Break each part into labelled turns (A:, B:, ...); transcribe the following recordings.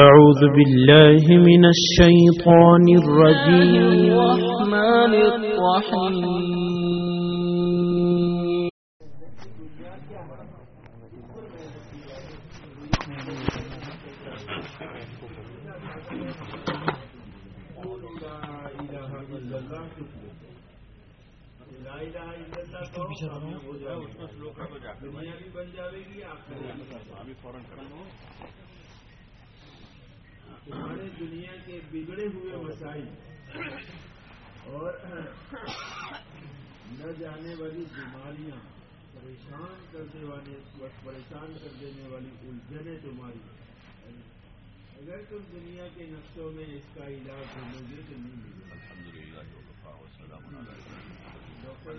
A: أعوذ بالله من الشيطان الرجيم.
B: الرحمن الرحيم
C: لا إله إلا بن جائے گی آپ کو تمہارے دنیا کے بگڑے ہوئے مسائل اور نہ جانے والی بیماریاں پریشان کرنے والے پریشان کر دینے والی الجھنیں تمہاری۔ اگر تم دنیا کے نقشوں میں اس کا علاج ڈھونڈو گے تو نہیں ملے۔ ڈاکٹر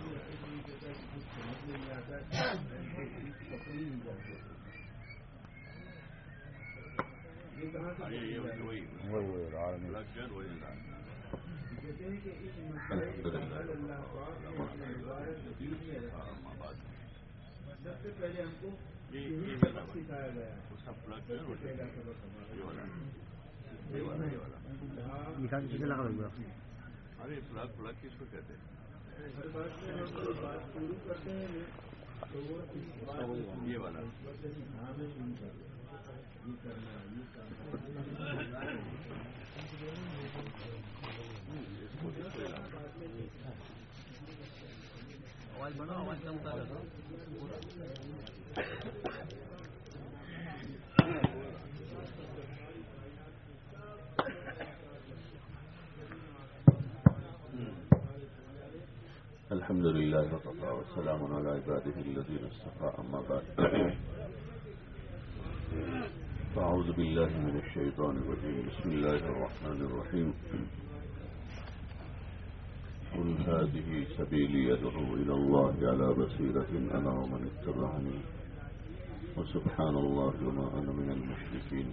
C: کہ کچھ سمجھ نہیں آتا پکڑی نہیں جاتے یہ کہاں سے کہتے ہیں کہ اس مسئلے کا حل اللہ پاک نے اپنے مبارک دین میں رکھا سب سے پہلے ہم کو سکھایا گیا
D: ارے پلگ پلگ کس کو کہتے ہیں
C: ہر بات میں ہم بات شروع کرتے ہیں تو وہ
D: یہ والا۔
C: ہاں میں
D: الحمد لله وكفى والسلام على عباده الذين اصطفى أما بعد. فأعوذ بالله من الشيطان الرجيم. بسم الله الرحمن الرحيم. قل هذه سبيلي أدعو إلى الله على بصيرة أنا ومن اتبعني. وسبحان الله وما أنا من المشركين.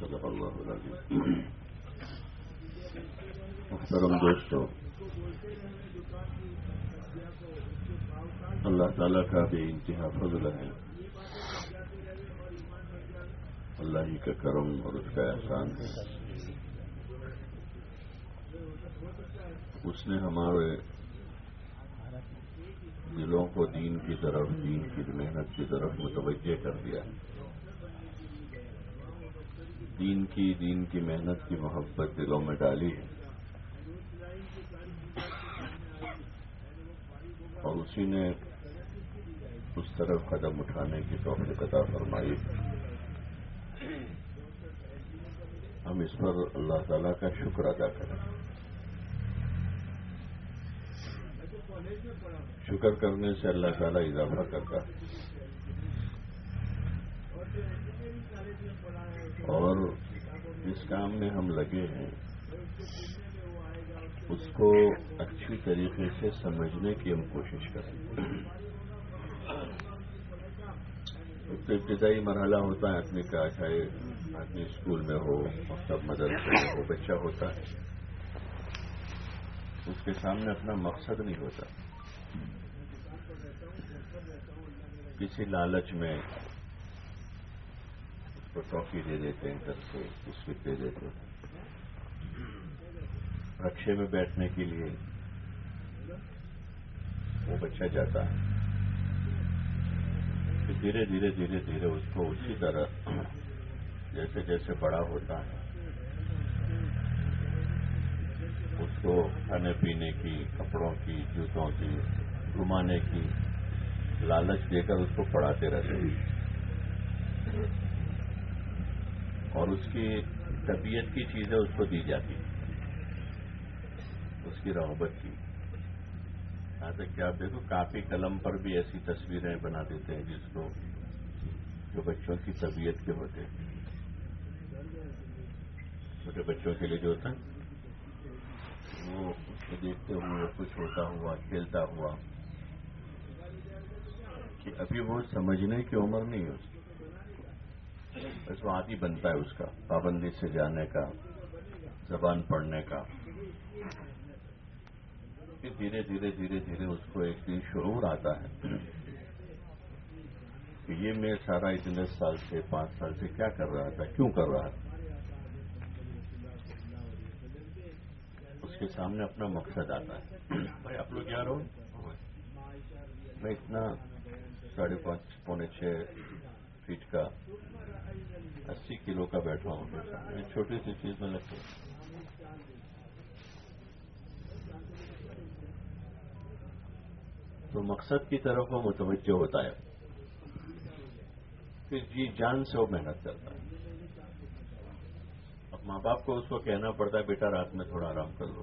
D: صدق الله العظيم. محترم دوستو اللہ تعالیٰ کا بے انتہا فضل ہے اللہ ہی کا کرم اور اس کا احسان۔ ہے اس نے ہمارے دلوں کو دین کی طرف، دین کی محنت کی طرف متوجہ کر دیا۔ دین کی دین کی محنت کی محبت دلوں میں ڈالی۔ ہے اور اسی نے اس طرف قدم اٹھانے کی توفیق عطا فرمائی۔ ہے ہم اس پر اللہ تعالیٰ کا شکر ادا کریں۔ شکر کرنے سے اللہ تعالیٰ اضافہ کرتا ہے۔ اور جس کام میں ہم لگے ہیں، اس کو اچھی طریقے سے سمجھنے کی ہم کوشش کریں۔ ایک تو ابتدائی مرحلہ ہوتا ہے آدمی کا چاہے آدمی اسکول میں ہو مکتب مدرسے میں ہو، بچہ ہوتا ہے۔ اس کے سامنے اپنا مقصد نہیں ہوتا۔ کسی لالچ میں اس کو ٹاکی دے دیتے ہیں گھر سے بسکٹ دے دیتے ہیں۔ رکشے میں بیٹھنے کے لیے وہ بچہ جاتا ہے۔ پھر دھیرے دھیرے دھیرے دھیرے اس کو اسی طرح جیسے جیسے بڑا ہوتا ہے، اس کو کھانے پینے کی، کپڑوں کی، جوتوں کی، گھمانے کی لالچ دے کر اس کو پڑھاتے رہتے ہیں۔ اور اس کی طبیعت کی چیزیں اس کو دی جاتی ہیں۔ اس کی رغبت کی۔ یہاں تک کہ آپ دیکھو کاپی قلم پر بھی ایسی تصویریں بنا دیتے ہیں جس کو جو بچوں کی طبیعت کے ہوتے ہیں۔ چھوٹے بچوں کے لیے جو ہوتا ہے، وہ اس کو دیکھتے ہوئے کچھ ہوتا ہوا، کھیلتا ہوا، کہ ابھی وہ سمجھنے کی عمر نہیں ہوتی بس وہ عادی بنتا ہے اس کا، پابندی سے جانے کا، زبان پڑھنے کا۔ پھر دھیرے دھیرے دھیرے دھیرے اس کو ایک دن شعور آتا ہے کہ یہ میں سارا اتنے سال سے، پانچ سال سے کیا کر رہا تھا، کیوں کر رہا تھا؟ اس کے سامنے اپنا مقصد آتا ہے۔ بھائی آپ لوگ کیا رہو۔ میں اتنا ساڑھے پانچ پونے چھ فیٹ کا اسی کلو کا بیٹھا ہوں۔ چھوٹی سی چیز میں لگتی تو مقصد کی طرف وہ متوجہ ہوتا ہے پھر جی جان سے وہ محنت کرتا ہے۔ ماں باپ کو اس کو کہنا پڑتا ہے، بیٹا رات میں تھوڑا آرام کر لو۔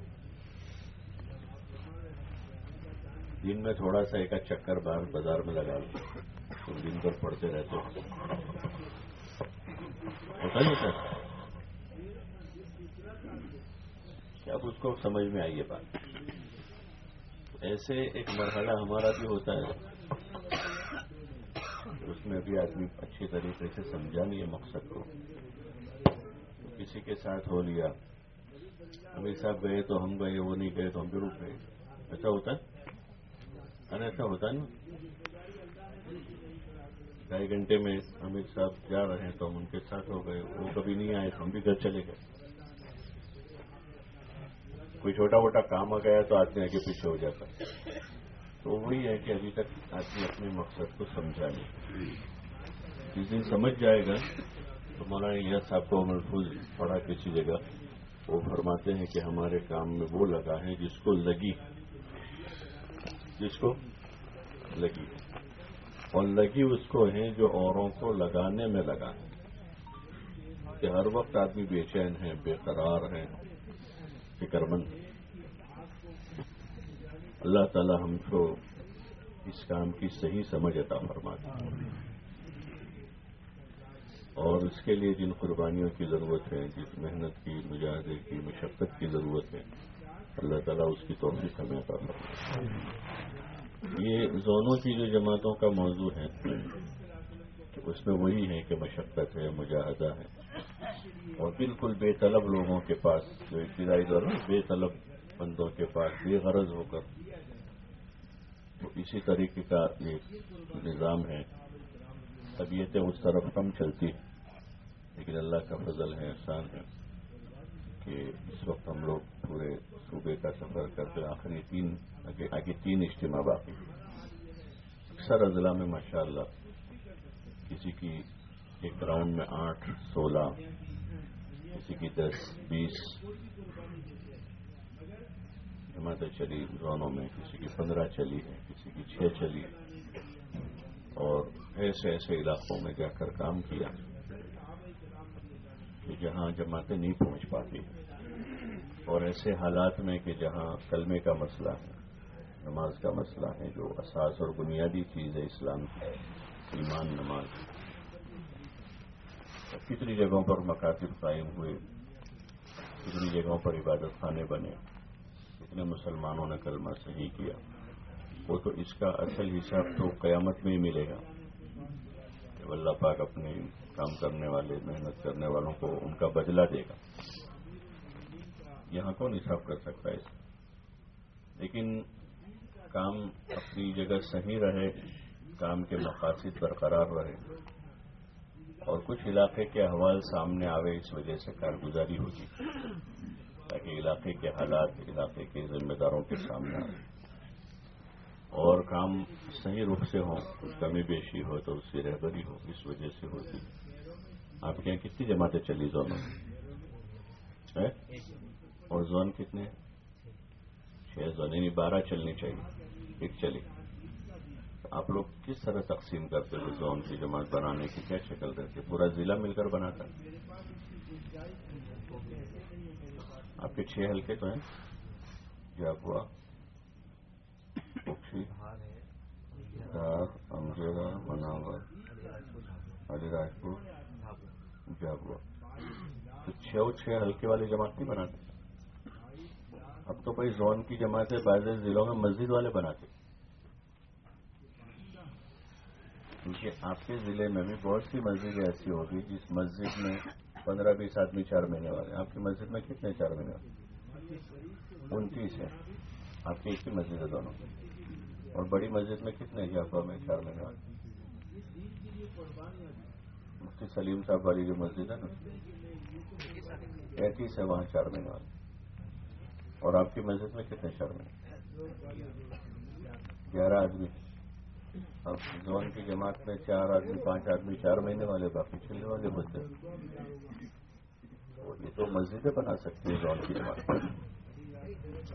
D: دن میں تھوڑا سا ایک چکر باہر بازار میں لگا لو، تو دن بھر پڑتے رہتے ہوتا نہیں سر؟ کیا اب اس کو سمجھ میں آئیے بات؟ ایسے ایک مرحلہ ہمارا بھی ہوتا ہے۔ اس میں بھی آدمی اچھی طریقے سے سمجھا نہیں ہے مقصد کو۔ کسی کے ساتھ ہو لیا۔ امیر صاحب گئے تو ہم گئے، وہ نہیں گئے تو ہم بھی رک گئے۔ ایسا ہوتا ہے؟ ارے، ایسا ہوتا ہے نا۔ ڈھائی گھنٹے میں امت صاحب جا رہے ہیں تو ہم ان کے ساتھ ہو گئے۔ وہ کبھی نہیں آئے تو ہم بھی گھر چلے گئے۔ کوئی چھوٹا موٹا کام آ گیا تو آدمی آگے پیچھے ہو جاتا تو وہی ہے کہ ابھی تک آدمی اپنے مقصد کو سمجھا نہیں۔ جس دن سمجھ جائے گا تو مولانا یہ صاحب کو محفوظ پڑا کسی جگہ وہ فرماتے ہیں کہ ہمارے کام میں وہ لگا ہے جس کو لگی جس کو لگی اور لگی اس کو ہے جو اوروں کو لگانے میں لگا ہے کہ ہر وقت آدمی بے چین ہے، بے قرار ہے، فکر مند اللہ تعالی ہم کو اس کام کی صحیح سمجھ عطا فرماتا اور اس کے لیے جن قربانیوں کی ضرورت ہے، جس محنت کی، مجاہدے کی، مشقت کی ضرورت ہے، اللہ تعالیٰ اس کی توفیق ہمیں عطا فرماتا یہ زونوں کی جو جماعتوں کا موضوع ہے، اس میں وہی ہے کہ مشقت ہے، مجاہدہ ہے۔ اور بالکل بے طلب لوگوں کے پاس، جو ابتدائی دور میں بے طلب بندوں کے پاس، بے غرض ہو کر تو اسی طریقے کا ایک نظام ہے۔ طبیعتیں اس طرف کم چلتی لیکن اللہ کا فضل ہے، احسان ہے کہ اس وقت ہم لوگ پورے صوبے کا سفر کرتے آخری تین، آگے تین اجتماع باقی اکثر اضلاع میں ماشاء اللہ کسی کی ایک راؤنڈ میں آٹھ، سولہ، کسی کی دس، بیس، جماعتیں چلی زونوں میں کسی کی پندرہ چلی ہے، کسی کی چھ چلی اور ایسے ایسے علاقوں میں جا کر کام کیا کہ جہاں جماعتیں نہیں پہنچ پاتی اور ایسے حالات میں کہ جہاں کلمے کا مسئلہ ہے، نماز کا مسئلہ ہے، جو اساس اور بنیادی چیز ہے اسلام کی، ایمان نماز کتنی جگہوں پر مکاتب قائم ہوئے، کتنی جگہوں پر عبادت خانے بنے، کتنے مسلمانوں نے کلمہ صحیح کیا۔ وہ تو اس کا اصل حساب تو قیامت میں ہی ملے گا کہ اللہ پاک اپنے کام کرنے والے، محنت کرنے والوں کو ان کا بدلہ دے گا۔ یہاں کون حساب کر سکتا ہے لیکن کام اپنی جگہ صحیح رہے، کام کے مقاصد برقرار رہے۔ اور کچھ علاقے کے احوال سامنے آوے اس وجہ سے کارگزاری ہوگی، تاکہ علاقے کے حالات، علاقے کے ذمہ داروں کے سامنے آئے۔ اور کام صحیح رخ سے ہوں کچھ کمی بیشی ہو تو اس کی رہبری ہو، اس وجہ سے ہوتی۔ آپ کے یہاں کتنی جماعتیں چلی زونوں میں اور زون کتنے؟ چھ زون یعنی بارہ چلنی چاہیے، ایک چلی۔ آپ لوگ کس طرح تقسیم کرتے تھے زون کی جماعت بنانے کی؟ کیا شکل رہتی پورا ضلع مل کر بناتا؟ آپ کے چھ ہلکے تو ہیں؟ کیا ہوا؟ امجیرا مناور علی راج پور جاگوا تو چھ چھ ہلکے والی جماعت نہیں بناتے اب تو بھائی زون کی جماعتیں بعض ضلعوں میں مسجد والے بناتے کیونکہ آپ کے ضلع میں بھی بہت سی مسجدیں ایسی ہوگی جس مسجد میں پندرہ بیس آدمی چار مہینے والے آپ کی مسجد میں کتنے چار مہینے والے انتیس ہے آپ کی ایک ہی مسجد ہے دونوں اور بڑی مسجد میں کتنے جافا میں چار مہینے مفتی سلیم صاحب والی جو مسجد ہے نا پینتیس ہے وہاں چار مہینے والے اور آپ کی مسجد میں کتنے شرم ہیں؟ گیارہ آدمی۔ اب زون کی جماعت میں چار آدمی، پانچ آدمی، چار مہینے والے، باقی چلنے والے بچے یہ تو مسجدیں بنا سکتی ہے زون کی جماعت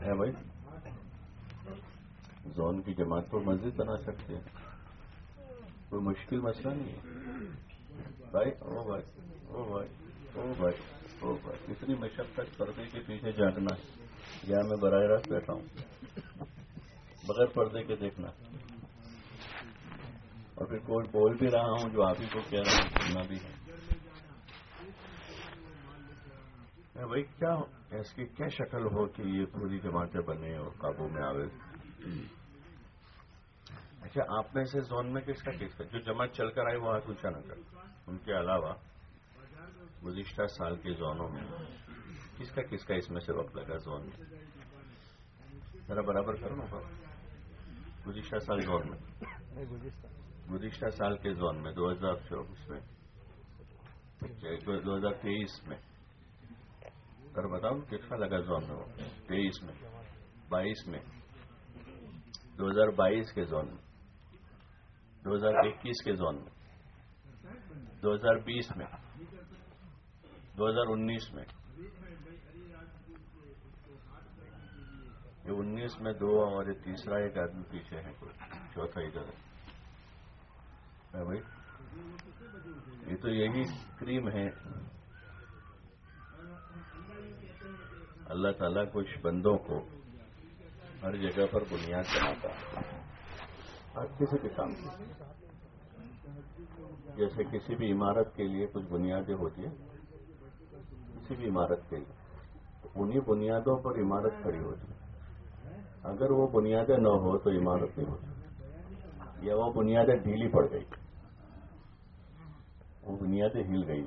D: ہے بھائی؟ زون کی جماعت تو مسجد بنا سکتے ہیں۔ کوئی مشکل مسئلہ نہیں ہے۔ بھائی، او بھائی او بھائی او بھائی او بھائی، اتنی مشقت پردے کے پیچھے جاننا یا میں براہ راست بیٹھا ہوں۔ بغیر پردے کے دیکھنا۔ اور پھر کوئی بول بھی رہا ہوں جو آپ ہی کو کہہ رہا ہوں، سننا بھی ہے۔ بھائی، کیا اس کی کیا شکل ہو کہ یہ پوری جماعتیں بنے اور قابو میں آوے؟ اچھا آپ میں سے زون میں کس کا کس کا جو جماعت چل کر آئے وہ ہاتھ اونچا نہ کر۔ ان کے علاوہ گزشتہ سال کے زونوں میں کس کا کس کا اس میں سے وقت لگا زون میں؟ ذرا برابر کرو نا گزشتہ سال زون میں۔ گزشتہ۔ سال کے زون میں دو ہزار چوبیس میں۔ دو ہزار تیئیس میں۔ کر بتاؤ کس کا لگا زون میں وہ؟ تیئیس میں بائیس میں۔ دو ہزار بائیس کے زون میں، دو ہزار اکیس کے زون میں، دو ہزار بیس میں، دو ہزار انیس میں۔ یہ انیس میں دو اور یہ تیسرا ایک آدمی پیچھے ہے کوئی چوتھا ادھر ہے۔ ہاں بھائی، یہ تو یہی کریم ہے۔ اللہ تعالیٰ کچھ بندوں کو ہر جگہ پر بنیاد بناتا ہے۔ ہر کسی کے کام جیسے کسی بھی عمارت کے لیے کچھ بنیادیں ہوتی ہیں، کسی بھی عمارت کے لیے۔ انہیں بنیادوں پر عمارت کھڑی ہوتی ہے۔ اگر وہ بنیادیں نہ ہو تو عمارت نہیں ہوتی۔ یا وہ بنیادیں ڈھیلی پڑ گئی۔ وہ بنیادیں ہل گئی۔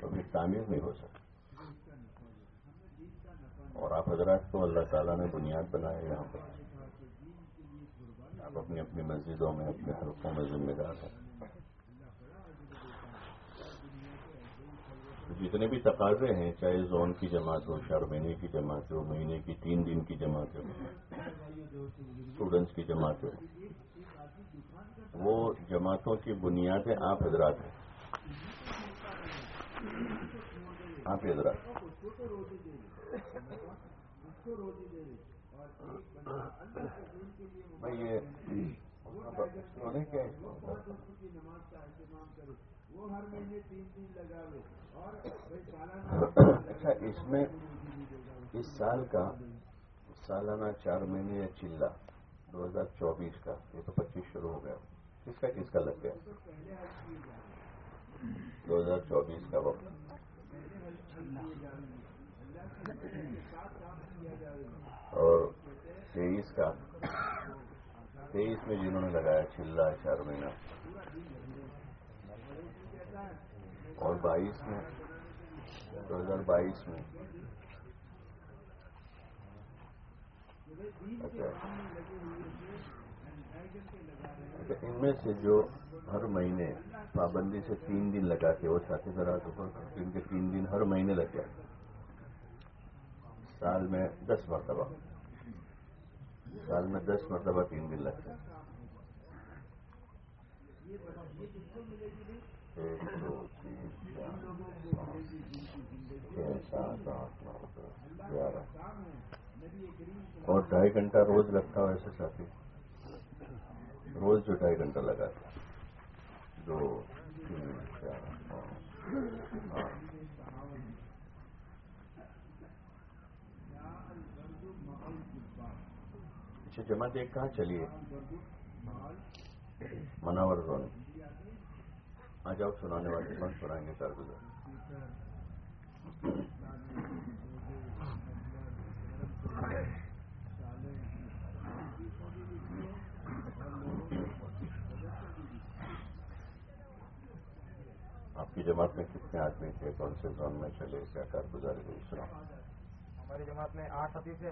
D: تو پھر تعمیر نہیں ہو سکتی۔ اور آپ حضرات کو اللہ تعالیٰ نے بنیاد بنایا یہاں پر۔ آپ اپنی اپنی مسجدوں میں، اپنے حلقوں میں ذمہ دار ہیں۔ جتنے بھی تقاضے ہیں، چاہے زون کی جماعت ہو چار مہینے کی جماعت ہو، مہینے کی تین دن کی جماعت ہو اسٹوڈنٹس کی جماعت ہو، وہ جماعتوں کی بنیادیں آپ حضرات ہیں۔ آپ حضرات۔ بھائی یہ اچھا اس میں اس سال کا سالانہ چار مہینے یا چلا دو ہزار چوبیس کا، یہ تو پچیس شروع ہو گیا۔ کس کا کس کا لگ گیا؟ دو ہزار چوبیس کا وقت۔ اور تیئیس کا، تیئیس میں جنہوں نے لگایا چلا چار مہینہ۔ اور بائیس میں، دو ہزار بائیس میں۔ اچھا۔, اچھا، ان میں سے جو ہر مہینے پابندی سے تین دن لگا کے، وہ ساتھی ذرا ان کے تین دن ہر مہینے لگ جائے۔ سال میں دس مرتبہ۔ سال میں دس مرتبہ تین دن لگتے ایک، دو، تین، چار چھ، سات، آٹھ، نو، دس، گیارہ۔ اور ڈھائی گھنٹہ روز لگتا ہو ایسے ساتھی۔ روز جو ڈھائی گھنٹہ لگاتا دو، تین، چار، پانچ، آٹھ اچھا جماعت ایک کہاں چلیے مناور زون۔ آ جاؤ، سنانے والے بند سنائیں گے کارگزار آپ کی جماعت میں کتنے آدمی تھے؟ کون سے زون میں چلے؟ کیا کارگزاری ہوئی؟ سنا
E: ہماری جماعت میں آٹھ ساتھی تھے۔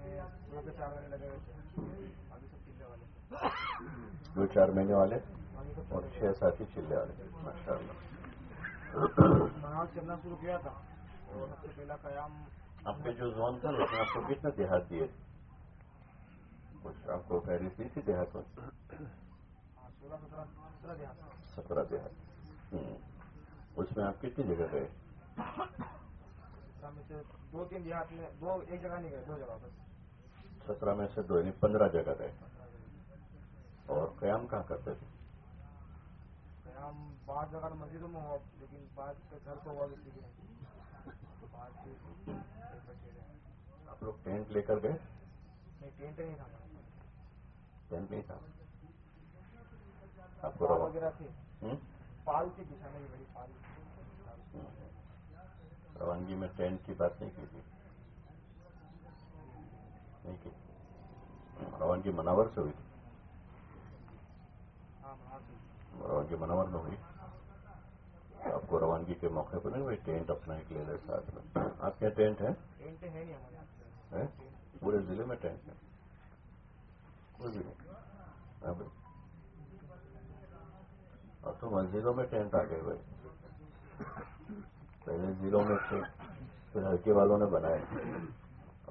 E: دو چار مہینے والے
D: دو چار مہینے والے اور چھ ساتھی چلے والے ماشاء اللہ
E: شروع کیا تھا اور سب سے پہلا قیام
D: آپ کے جو زون تھا اس میں آپ کو کتنے دیہات دیے؟ کچھ آپ کو فہرست دی تھی دیہات میں؟
E: ہاں سترہ دیہات۔
D: اس میں آپ کتنی جگہ گئے؟
E: دو تین دیہات میں دو ایک جگہ نہیں گئے دو جگہ بس۔
D: سترہ میں سے دو یعنی پندرہ جگہ گئے اور قیام کہاں کرتے تھے؟
E: ہم بعض جگہ مسجدوں میں ہوا لیکن بعض کے گھر تو ہوا بھی
D: آپ لوگ ٹینٹ لے کر گئے؟
E: نہیں ٹینٹ نہیں تھا۔
D: ٹینٹ نہیں تھا۔ آپ کو
E: پال وغیرہ؟ پال تھی کی بڑی پال
D: روانگی میں ٹینٹ کی بات نہیں کی تھی۔ روانگی مناور سے ہوئی۔
E: ہاں تھی
D: روانگی مناور میں ہوئی آپ کو روانگی کے موقع پر نہیں ہوئی ٹینٹ اپنا ایک لے لے ساتھ میں۔ آپ کے یہاں ٹینٹ ہے؟ پورے ضلع میں ٹینٹ ہے۔ ہاں بھائی۔ اب تو مسجدوں میں ٹینٹ آ گئے بھائی پہلے ضلعوں میں تھے پھر ہلکے والوں نے بنائے۔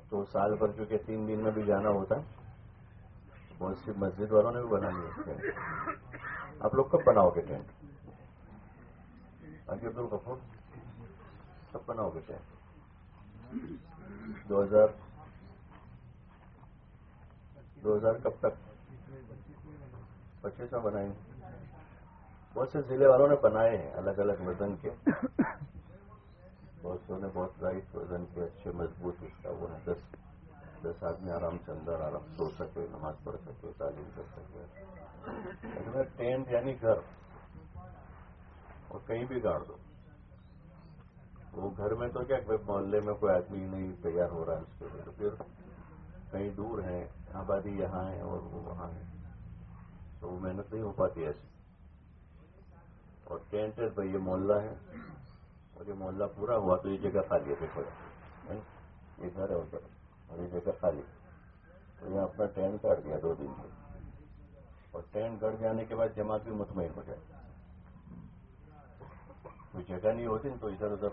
D: تو سال بھر کیونکہ تین دن میں بھی جانا ہوتا ہے۔ بہت سی مسجد والوں نے بھی بنا لیے ٹینٹ۔ آپ لوگ کب بناؤ گے ٹینٹ؟ حاجی عبد الغفور کب بناؤ گے ٹینٹ؟ دو ہزار دو ہزار کب تک؟ پچیس میں بنائیں۔ گے بہت سے ضلع والوں نے بنائے ہیں الگ الگ وزن کے۔ بہت سے نے بہت رائٹ وزن کے اچھے، مضبوط اس کا وہ ہے دس دس آدمی آرام سے اندر، آرام سو سکے، نماز پڑھ سکے، تعلیم کر سکے۔ لیکن ٹینٹ یعنی گھر اور کہیں بھی گاڑ دو۔ وہ گھر میں تو کیا محلے میں کوئی آدمی نہیں تیار ہو رہا ہے اس کے لیے، تو پھر کہیں دور ہیں، آبادی یہاں ہے اور وہ وہاں ہے۔ تو وہ محنت نہیں ہو پاتی ایسی۔ اور ٹینٹ ہے بھائی، یہ محلہ ہے۔ اور یہ محلہ پورا ہوا تو یہ جگہ خالی ہے دیکھو یہ گھر ہے ادھر اور یہ جگہ خالی تو یہ اپنا ٹینٹ کاٹ دیا دو دن سے۔ اور ٹینٹ گڑ جانے کے بعد جماعت بھی مطمئن ہو جائے۔ کوئی جگہ نہیں ہوتی تو ادھر ادھر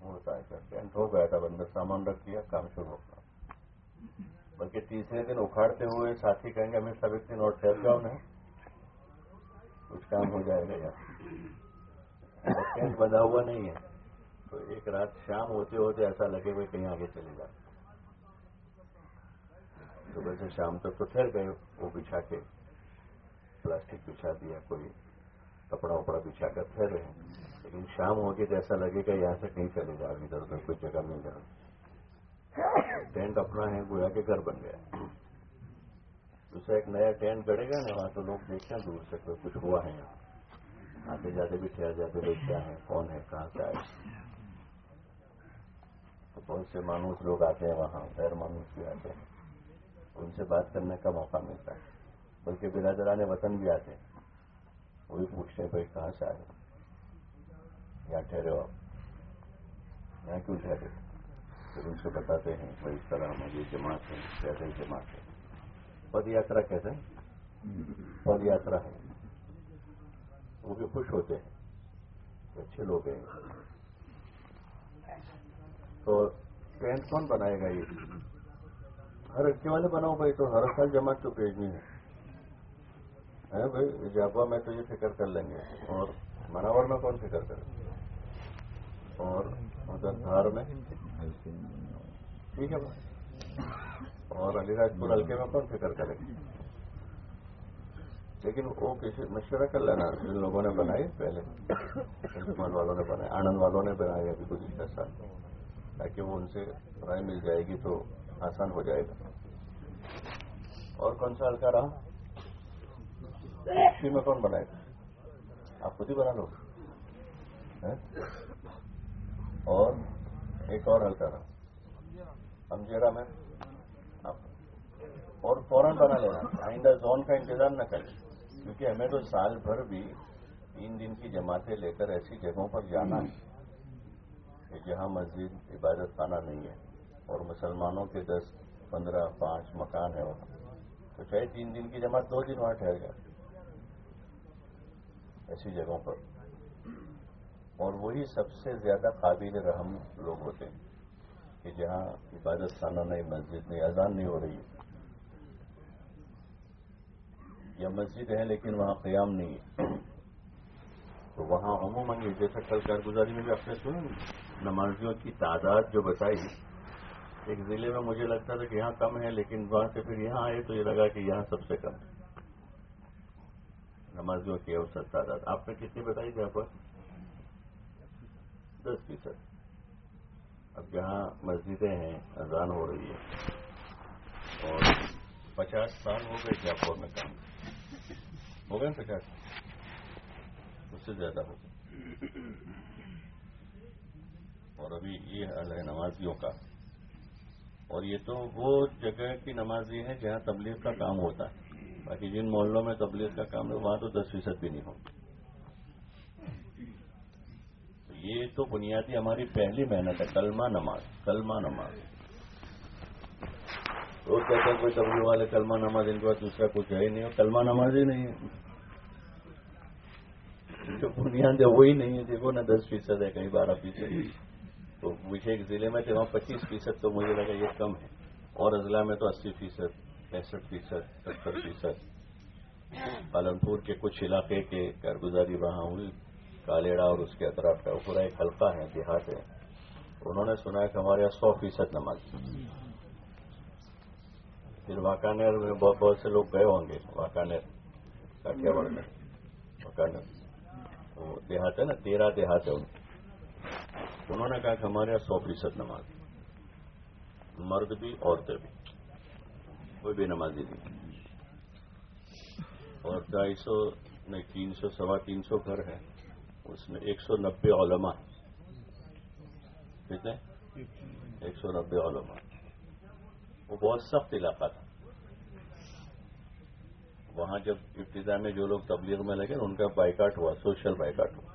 D: ہوتا ہے۔ ٹینٹ ہو گیا تھا اندر سامان رکھ دیا، کام شروع ہوتا بلکہ تیسرے دن اکھاڑتے ہوئے ساتھی کہیں گے ہمیں سب ایک دن اور ٹھہر جاؤ نا۔ کچھ کام ہو جائے گا یار ٹینٹ بندھا ہوا نہیں ہے۔ تو ایک رات شام ہوتے ہوتے ایسا لگے ہوئے کہیں آگے چلے جا صبح سے شام تک تو ٹھہر گئے، وہ بچھا کے پلاسٹک بچھا دیا، کوئی کپڑا وپڑا بچھا کر ٹھہرے لیکن شام ہوگی تو ایسا لگے گا یہاں سے کہیں چلے جا ادھر ادھر کوئی جگہ مل جائے ٹینٹ اپنا ہے، گویا کے گھر بن گیا۔ دوسرا ایک نیا ٹینٹ گڑے گا نا وہاں تو لوگ دیکھتے ہیں، دور سے کوئی کچھ ہوا ہے یہاں۔ آتے جاتے بھی ٹھہر جاتے، لوگ کیا ہیں، کون ہے، کہاں سے آئے؟ بہت سے مانوس لوگ آتے ہیں وہاں، غیر مانوس بھی آتے ہیں۔ ان سے بات کرنے کا موقع ملتا ہے۔ بلکہ برادران وطن بھی آتے ہیں۔ وہ بھی پوچھتے ہیں، بھائی، کہاں سے آئے یہاں ٹھہرے ہو آپ؟ یہاں کیوں ٹھہرے پھر ان سے بتاتے ہیں، بھائی، اس طرح ہماری جماعت ہے پیدل جی جماعت ہے۔ پد یاترا کہتے ہیں؟ پد یاترا ہے۔ وہ بھی خوش ہوتے ہیں۔ اچھے لوگ ہیں۔ تو ٹینٹ کون بنائے گا یہ؟ ہر اچھے والے بناؤ بھائی، تو ہر سال جماعت تو بھیجنی ہے۔ بھائی جاپا میں تو یہ فکر کر لیں گے۔ اور مناور میں کون فکر کرے؟ اور ادھر دھار میں؟ ٹھیک ہے بھائی۔ اور علی راج پور ہلکے میں کون فکر کرے؟ لیکن وہ کسی مشورہ کر لینا، جن لوگوں نے بنائی پہلے والوں نے بنائی، آنند والوں نے بنائی، ابھی گزشتہ سال تاکہ وہ ان سے رائے مل جائے گی تو آسان ہو جائے گا۔ اور کون سا ہلکا رہا؟ اسی میں کون بنائے گا؟ آپ خود ہی بنا لو۔ ہاں؟ اور ایک اور ہلکا رہا۔ امجیرا میں اور فوراً بنا لینا۔ آئندہ زون کا انتظار نہ کریں، کیونکہ ہمیں تو سال بھر بھی تین دن کی جماعتیں لے کر ایسی جگہوں پر جانا ہے۔ کہ جہاں مسجد عبادت خانہ نہیں ہے اور مسلمانوں کے دس، پندرہ، پانچ مکان ہے وہاں۔ تو چاہے تین دن کی جماعت، دو دن وہاں ٹھہر جائے۔ ایسی جگہوں پر۔ اور وہی سب سے زیادہ قابل رحم لوگ ہوتے ہیں کہ جہاں عبادت خانہ نہیں، مسجد نہیں، اذان نہیں ہو رہی۔ یا مسجد ہے لیکن وہاں قیام نہیں ہے۔ تو وہاں عموماً جیسا کل کارگزاری میں بھی آپ نے سنا نمازیوں کی تعداد جو بتائی، ایک ضلع میں مجھے لگتا تھا کہ یہاں کم ہے، لیکن وہاں سے پھر یہاں آئے تو یہ لگا کہ یہاں سب سے کم ہے۔ نمازیوں کی اوسط تعداد۔ آپ نے کتنی بتائی تھی آپ دس فیصد۔ اب جہاں مسجدیں ہیں، اذان ہو رہی ہے۔ اور پچاس سال ہو گئے جاپور میں کام۔ ہو گئے پچاس؟ اس سے زیادہ ہو گئے۔ اور ابھی یہ حال ہے نمازیوں کا۔ اور یہ تو وہ جگہ کی نمازی ہیں جہاں تبلیغ کا کام ہوتا ہے۔ باقی جن محلوں میں تبلیغ کا کام ہے، وہاں تو دس فیصد بھی نہیں ہوگی یہ تو بنیادی ہماری پہلی محنت ہے، کلمہ نماز کلمہ نماز۔ روز کہتے ہیں کوئی تبلیغ والے کلمہ نماز، ان کے بعد دوسرا کچھ ہے ہی نہیں، اور کلمہ نماز ہی نہیں ہے۔ جو بنیاد ہے، وہی نہیں ہے دیکھو نا دس فیصد ہے کہیں بارہ فیصد تو مجھے ایک ضلع میں تھے وہاں پچیس فیصد تو مجھے لگا یہ کم ہے۔ اور اضلاع میں تو اسی فیصد، پینسٹھ فیصد، ستر فیصد۔ پالنپور کے کچھ علاقے کے کارگزاری وہاں ہوئی، کالیڑا اور اس کے اطراف کا پورا ایک حلقہ ہے، دیہات ہے۔ انہوں نے سنا کہ ہمارے یہاں سو فیصد نماز پھر واکانیر میں بہت بہت سے لوگ گئے ہوں گے واکانیر کاٹیا بڑھ میں واکانیر دیہات ہے نا، تیرہ دیہات ہے ان انہوں نے کہا کہ ہمارے یہاں سو فیصد نماز مرد بھی، عورتیں بھی۔ کوئی بھی نمازی نہیں۔ اور ڈھائی سو، نہیں، تین سو، سوا تین سو گھر ہے اس میں ایک سو نبے علماء کتنے؟ ایک سو نبے علماء۔ وہ بہت سخت علاقہ تھا۔ وہاں جب ابتدا میں جو لوگ تبلیغ میں لگے، ان کا بائیکاٹ ہوا، سوشل بائیکاٹ ہوا۔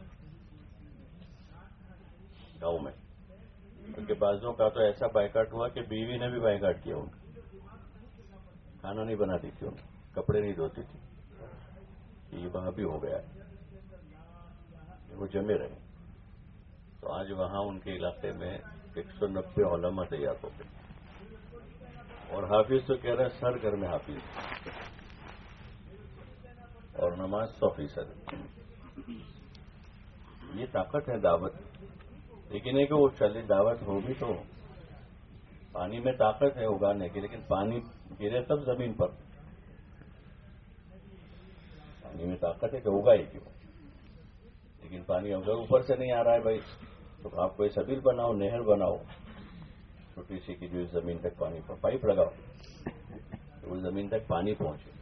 D: گاؤں میں۔ ان کے بازوں کا تو ایسا بائیکاٹ ہوا کہ بیوی نے بھی بائیکاٹ کیا ان کھانا نہیں بناتی تھی ان کپڑے نہیں دھوتی تھی۔ یہ وہاں بھی ہو گیا۔ وہ جمے رہے۔ تو آج وہاں ان کے علاقے میں ایک سو نبے علما تیار ہو گئے۔ اور حافظ تو کہہ رہے ہیں سر گھر میں حافظ۔ اور نماز سو فیصد۔ یہ طاقت ہے دعوت۔ لیکن ایک وہ چلی دعوت ہوگی تو پانی میں طاقت ہے اگانے کی، لیکن پانی گرے تب زمین پر۔ پانی میں طاقت ہے کہ اگائے کیوں؟ لیکن پانی اگر اوپر سے نہیں آ رہا ہے بھائی۔ تو آپ کوئی سبیل بناؤ، نہر بناؤ۔ چھوٹی سی کی جو زمین تک پانی پر پائپ لگاؤ تو اس زمین تک پانی پہنچے۔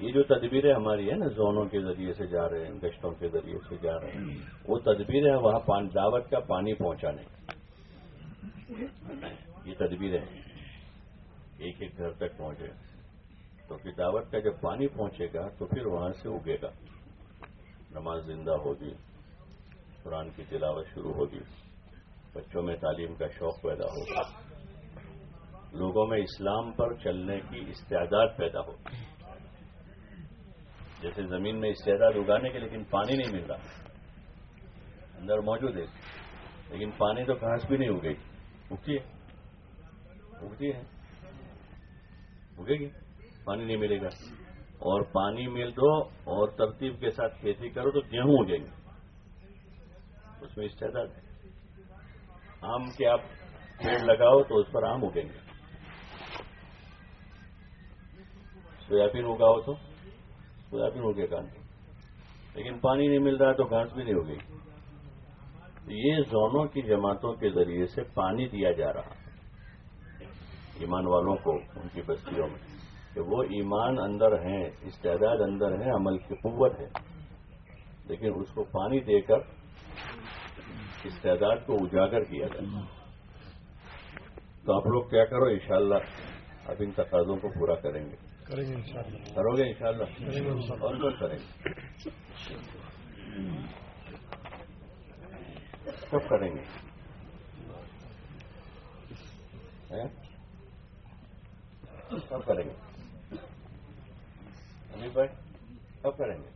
D: یہ جو تدبیریں ہماری ہے نا، زونوں کے ذریعے سے جا رہے ہیں، گشتوں کے ذریعے سے جا رہے ہیں، وہ تدبیریں وہاں دعوت کا پانی پہنچانے یہ تدبیریں ہیں ایک ایک گھر تک پہنچے۔ تو پھر دعوت کا جب پانی پہنچے گا، تو پھر وہاں سے اگے گا۔ نماز زندہ ہوگی، قرآن کی تلاوت شروع ہوگی، بچوں میں تعلیم کا شوق پیدا ہوگا۔ لوگوں میں اسلام پر چلنے کی استعداد پیدا ہوگی۔ جیسے زمین میں استعداد اگانے کے لیکن پانی نہیں مل رہا۔ اندر موجود ہے۔ لیکن پانی تو گھاس بھی نہیں اگے گی اگتی ہے۔ اگتی ہے۔ اگے گی۔ پانی نہیں ملے گا۔ اور پانی مل دو اور ترتیب کے ساتھ کھیتی کرو تو گیہوں اگیں گے۔ اس میں استعداد ہے۔ آم کے آپ پیڑ لگاؤ تو اس پر آم اگیں گے۔ سویابین اگاؤ تو۔ سویابین اگے گا لیکن پانی نہیں مل رہا تو گھاس بھی نہیں ہوگی یہ زونوں کی جماعتوں کے ذریعے سے پانی دیا جا رہا ایمان والوں کو ان کی بستیوں میں کہ وہ ایمان اندر ہیں استعداد اندر ہیں، عمل کی قوت ہے۔ لیکن اس کو پانی دے کر استعداد کو اجاگر کیا جائے۔ تو آپ لوگ کیا کرو، انشاءاللہ شاء اب ان تقاضوں کو پورا کریں گے۔ کرو گے انشاءاللہ۔ اور کون کریں گے۔ کب کریں گے۔ کب کریں گے۔ امیر بھائی کب کریں گے۔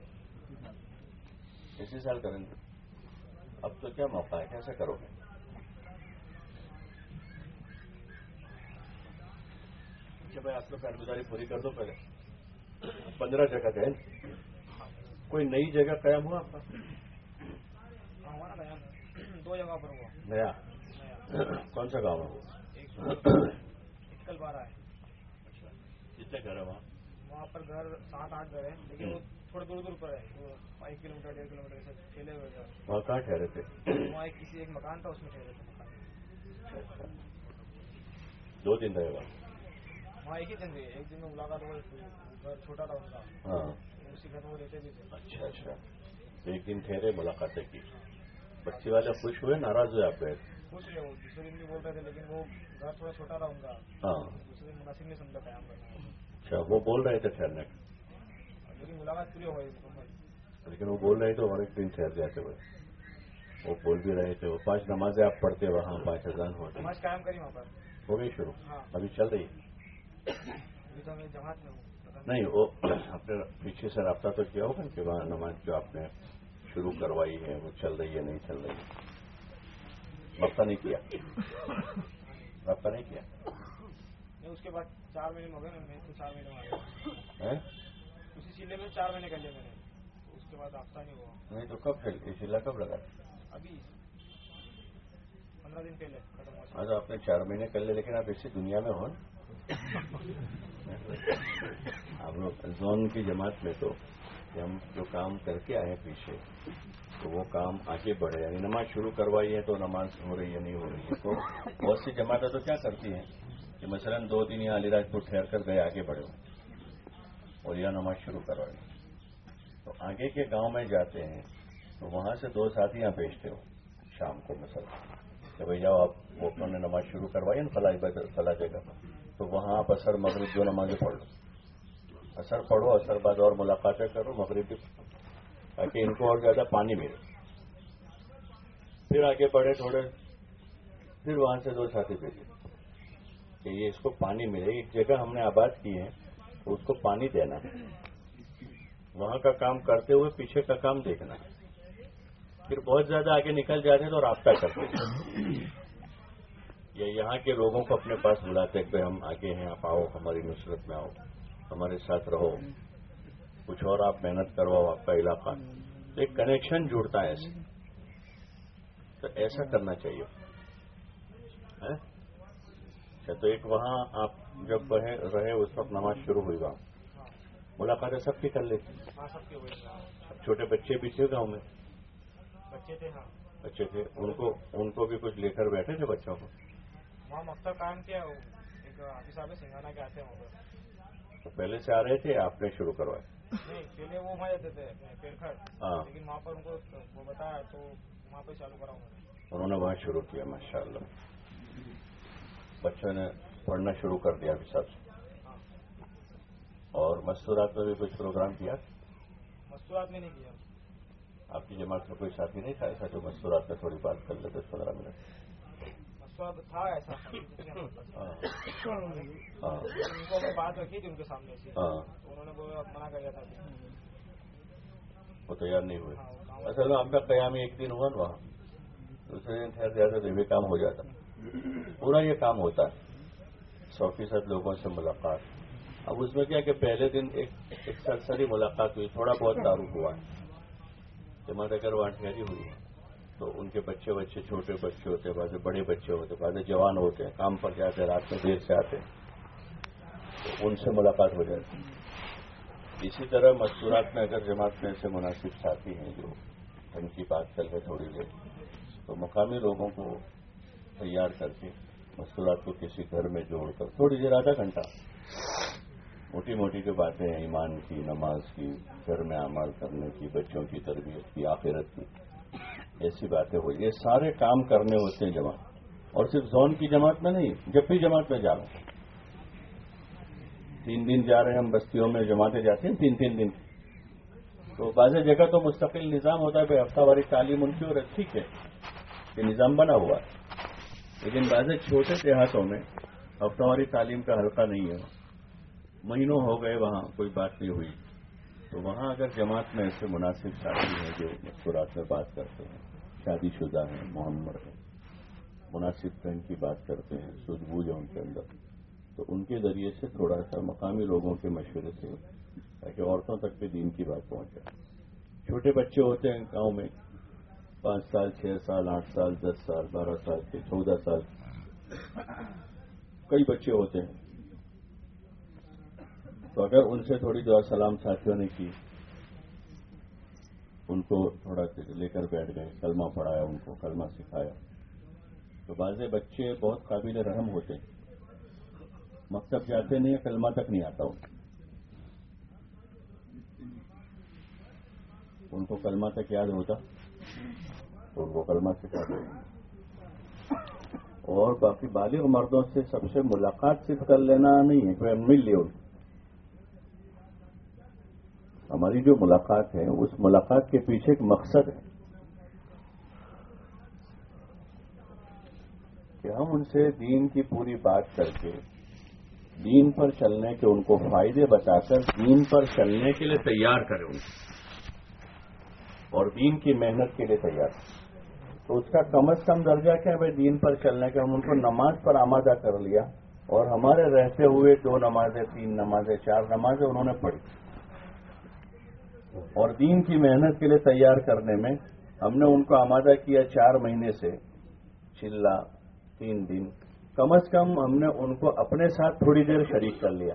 D: اسی سال کریں گے۔ اب تو کیا موقع ہے؟ کیسے کرو گے؟ اچھا بھائی آپ لوگ کارگزاری پوری کر دو پہلے۔ پندرہ جگہ گئے کوئی نئی جگہ قیام ہوا آپ کا؟
E: دو جگہ پر ہوا۔
D: نیا۔ کون سا گاؤں ہے وہ
E: کل بارہ ہے۔
D: کتنے گھر ہے وہاں؟
E: وہاں پر گھر سات آٹھ گھر ہیں لیکن وہ تھوڑے دور دور پر ہے۔ وہ ایک کلو میٹر ڈیڑھ کلو میٹر سے پھیلے ہوئے
D: وہاں کہاں ٹھہرے تھے؟
E: وہاں کسی ایک مکان تھا اس میں ٹھہرے تھے۔
D: دو دن رہے وہاں۔
E: ایک ہی دن گئے ایک دن میں ملاقات ہو گئی گھر چھوٹا تھا ان کا۔
D: ہاں۔
E: اسی گھر میں وہ رہتے بھی تھے۔
D: اچھا اچھا۔ ایک دن ٹھہرے ملاقاتیں کی۔ بچی والے خوش ہوئے ناراض ہوئے آپ گئے؟
E: دوسرے دن بھی بول رہے تھے لیکن وہ گھر تھوڑا چھوٹا تھا ان کا۔
D: ہاں۔
E: دوسرے دن مناسب نہیں سمجھا
D: اچھا وہ بول رہے تھے ٹھہرنے کا
E: لیکن ملاقات پوری ہو گئی مکمل
D: لیکن وہ بول رہے تھے اور ایک دن ٹھہر جاتے ہوئے وہ۔ بول بھی رہے تھے وہ پانچ نمازیں آپ پڑھتے وہاں پانچ ہزار
E: پر۔
D: ہو گئی شروع؟
E: ہاں۔
D: ابھی چل رہی
E: ابھی
D: نہیں وہ اپنے پیچھے سے رابطہ تو کیا ہوگا کہ وہاں نماز جو آپ نے شروع کروائی ہے وہ چل رہی ہے نہیں چل رہی ہے؟ رابطہ نہیں کیا؟ رابطہ نہیں کیا؟
E: اس کے بعد چار مہینے ہو گئے نا تو چار مہینے؟ اسی سلے میں چار مہینے کر لیے میں نے۔ اس کے بعد ہفتہ نہیں ہوا۔
D: نہیں تو کب پھیل ضلع کب لگا؟
E: ابھی۔ پندرہ دن پہلے
D: تو آپ نے چار مہینے کر لے لیکن آپ اسی دنیا میں ہو آپ لوگ زون کی جماعت میں تو ہم جو کام کر کے آئے ہیں پیچھے، تو وہ کام آگے بڑھے۔ یعنی نماز شروع کروائی ہے تو نماز ہو رہی ہے، نہیں ہو رہی ہے۔ تو بہت سی جماعتیں تو کیا کرتی ہیں کہ مثلا دو دن یہاں علی راج پور ٹھہر کر گئے، آگے بڑھے۔ ہو اور یہاں نماز شروع کروائی۔ تو آگے کے گاؤں میں جاتے ہیں، تو وہاں سے دو ساتھی یہاں بھیجتے ہو شام کو مثلا کہ بھائی جاؤ آپ ووٹروں نے نماز شروع کروائی نا فلاح فلاح جگہ پر۔ تو وہاں آپ اثر مغرب جو نمازیں پڑھ لو۔ اثر پڑھو، اثر بعد اور ملاقاتیں کرو، مغرب بھی پڑھو، تاکہ ان کو اور زیادہ پانی ملے۔ پھر آگے بڑھے تھوڑے۔ پھر وہاں سے دو ساتھی بھیجے کہ یہ اس کو پانی ملے، ایک جگہ ہم نے آباد کی ہے اس کو پانی دینا۔ ہے وہاں کا کام کرتے ہوئے پیچھے کا کام دیکھنا۔ ہے پھر بہت زیادہ آگے نکل جاتے تو رابطہ کرتے۔ یا یہاں کے لوگوں کو اپنے پاس بلاتے کہ ہم آگے ہیں آپ آؤ ہماری نصرت میں آؤ ہمارے ساتھ رہو۔ کچھ اور آپ محنت کرواؤ آپ کا علاقہ۔ ایک کنیکشن جڑتا ہے ایسے۔ تو ایسا کرنا چاہیے۔ ہیں؟ اچھا تو ایک وہاں آپ جب رہے اس وقت نماز شروع ہوئی وہاں ملاقاتیں سب کی کر لیتی
E: ہاں
D: چھوٹے بچے بھی تھے گاؤں میں؟
E: بچے تھے ہاں۔
D: بچے تھے ان کو ان کو بھی کچھ لے کر بیٹھے تھے بچوں کو؟
E: وہاں قائم کیا ایک حافظ صاحب سنگانا کے آتے ہیں
D: پہلے سے آ رہے تھے آپ نے شروع کروائے؟
E: نہیں پہلے وہ وہاں جاتے تھے
D: ہاں۔
E: لیکن وہاں پر ان کو وہ بتایا تو وہاں پہ چالو کرا انہوں نے۔
D: انہوں نے وہاں شروع کیا ماشاء اللہ بچوں نے پڑھنا شروع کر دیا ابھی سب سے۔ اور مستورات میں بھی کچھ پروگرام کیا؟
E: مستورات میں نہیں کیا۔
D: آپ کی جماعت میں کوئی ساتھی نہیں تھا ایسا جو مستورات میں تھوڑی بات کر لیتے پندرہ منٹ؟
E: مستورات تھا ایسا۔
D: ہاں۔ ہاں۔
E: ان کو میں بات رکھی تھی ان کے سامنے سے۔
D: ہاں۔
E: انہوں نے منع کر دیا تھا۔
D: وہ تیار نہیں ہوئے۔ اصل میں آپ کا قیام ایک دن ہوا نا وہاں۔ دوسرے دن ٹھہر جاتے تو یہ بھی کام ہو جاتا۔ پورا یہ کام ہوتا۔ ہے سو فیصد لوگوں سے ملاقات۔ اب اس میں کیا کہ پہلے دن ایک سرسری ملاقات ہوئی۔ تھوڑا بہت تعارف ہوا۔ ہے جماعت اگر وہاں ٹھہری ہوئی۔ ہے تو ان کے بچے بچے چھوٹے بچے ہوتے ہیں بعض بڑے بچے ہوتے ہیں بعض جوان ہوتے ہیں، کام پر جاتے ہیں، رات میں دیر سے آتے ہیں۔ تو ان سے ملاقات ہو جاتی ہے۔ اسی طرح مستورات میں اگر جماعت میں ایسے مناسب ساتھی ہیں جو ان کی بات کر لیں تھوڑی دیر، تو مقامی لوگوں کو تیار کر کے مستورات کو کسی گھر میں جوڑ کر۔ تھوڑی دیر، آدھا گھنٹہ۔ موٹی موٹی جو باتیں ہیں، ایمان کی، نماز کی، گھر میں عمل کرنے کی، بچوں کی تربیت کی، آخرت کی۔ ایسی باتیں ہوئی۔ یہ سارے کام کرنے ہوتے ہیں جماعت۔ اور صرف زون کی جماعت میں نہیں جب بھی جماعت میں جا رہا ہوں تین دن جا رہے ہیں ہم بستیوں میں، جماعتیں جاتے ہیں تین تین دن۔ تو بعض جگہ تو مستقل نظام ہوتا ہے بھائی ہفتہ واری تعلیم ان کی اور ٹھیک ہے، یہ نظام بنا ہوا ہے۔ لیکن بعض چھوٹے دیہاتوں میں ہفتہ واری تعلیم کا حلقہ نہیں ہے۔ مہینوں ہو گئے وہاں، کوئی بات نہیں ہوئی۔ تو وہاں اگر جماعت میں ایسے مناسب ساتھی ہیں جو مستورات میں بات کرتے ہیں، شادی شدہ ہیں محمد ہیں، مناسب فہم کی بات کرتے ہیں سجھ بوجھ ہے ان کے اندر، تو ان کے ذریعے سے تھوڑا سا مقامی لوگوں کے مشورے سے تاکہ عورتوں تک بھی دین کی بات پہنچ جائے چھوٹے بچے ہوتے ہیں گاؤں میں، پانچ سال، چھ سال، آٹھ سال، دس سال، بارہ سال کے، چودہ سال۔ کئی بچے ہوتے ہیں۔ تو اگر ان سے تھوڑی دعا سلام ساتھیوں نے کی، ان کو تھوڑا لے کر بیٹھ گئے، کلمہ پڑھایا، ان کو کلمہ سکھایا۔ تو بعض بچے بہت قابل رحم ہوتے ہیں۔ مکتب جاتے نہیں، کلمہ تک نہیں آتا ان ان کو کلمہ تک یاد ہوتا، تو ان کو کلمہ سکھاتے اور باقی بالغ مردوں سے سب سے ملاقات صرف کر لینا نہیں ہے، کوئی مل لے ان کو۔ ہماری جو ملاقات ہے، اس ملاقات کے پیچھے ایک مقصد ہے۔ کہ ہم ان سے دین کی پوری بات کر کے، دین پر چلنے کے ان کو فائدے بتا کر، دین پر چلنے کے لیے تیار کریں ان اور دین کی محنت کے لیے تیار۔ کریں تو اس کا کم از کم درجہ کیا بھائی؟ دین پر چلنے کا ہم ان کو نماز پر آمادہ کر لیا۔ اور ہمارے رہتے ہوئے دو نمازیں، تین نمازیں، چار نمازیں انہوں نے پڑھی۔ اور دین کی محنت کے لیے تیار کرنے میں ہم نے ان کو آمادہ کیا چار مہینے سے۔ چلا، تین دن۔ کم از کم ہم نے ان کو اپنے ساتھ تھوڑی دیر شریک کر لیا۔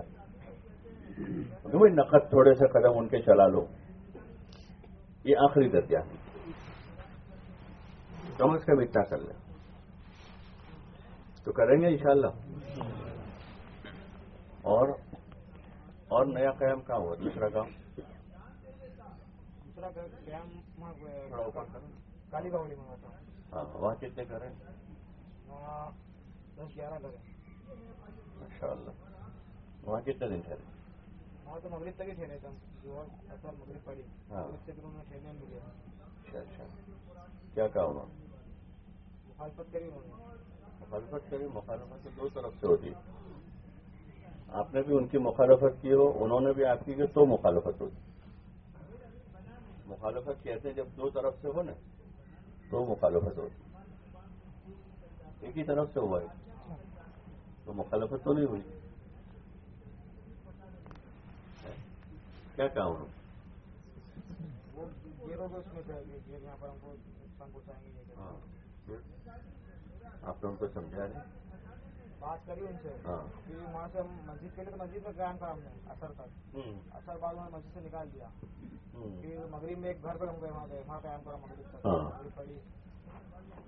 D: بھائی، نقد تھوڑے سے قدم ان کے چلا لو۔ یہ آخری درجہ کم از کم اتنا کر لیں تو کریں گے انشاءاللہ۔ اور اور نیا قیام کہاں ہوا؟ دوسرا کام
E: دوسرا قیام کالی باولی میں ہوتا ہوں
D: ہاں وہاں کتنے کریں
E: دس گیارہ گھر
D: ماشاء اللہ وہاں کتنے دن ٹھہرے
E: وہاں تو مغرب تک ہی ٹھہرے جو اثر مغرب پڑی سے پھر انہوں نے ٹھہرنے
D: اچھا اچھا کیا کہا
E: مخالفت کری انہوں نے
D: مخالفت کری مخالفت دو طرف سے ہوتی آپ نے بھی ان کی مخالفت کی ہو انہوں نے بھی آپ کی تو مخالفت ہوتی مخالفت کہتے ہیں جب دو طرف سے ہو نا تو مخالفت ہوتی۔ ایک ہی طرف سے ہوا ہے۔ تو مخالفت تو نہیں ہوئی۔ کیا
E: کریں گے۔
D: ہاں۔ آپ نے ان کو سمجھا نہیں
E: بات کری ان سے
D: ہاں۔
E: کہ وہاں سے مسجد کے لیے تو مسجد میں قیام کرا ہم نے اثر تک۔ اثر بعد انہوں نے مسجد سے نکال دیا۔ پھر مغرب میں ایک گھر پر ہم گئے وہاں گئے وہاں قیام کرا مغرب تک۔
D: ہاں۔
E: مغرب پڑی۔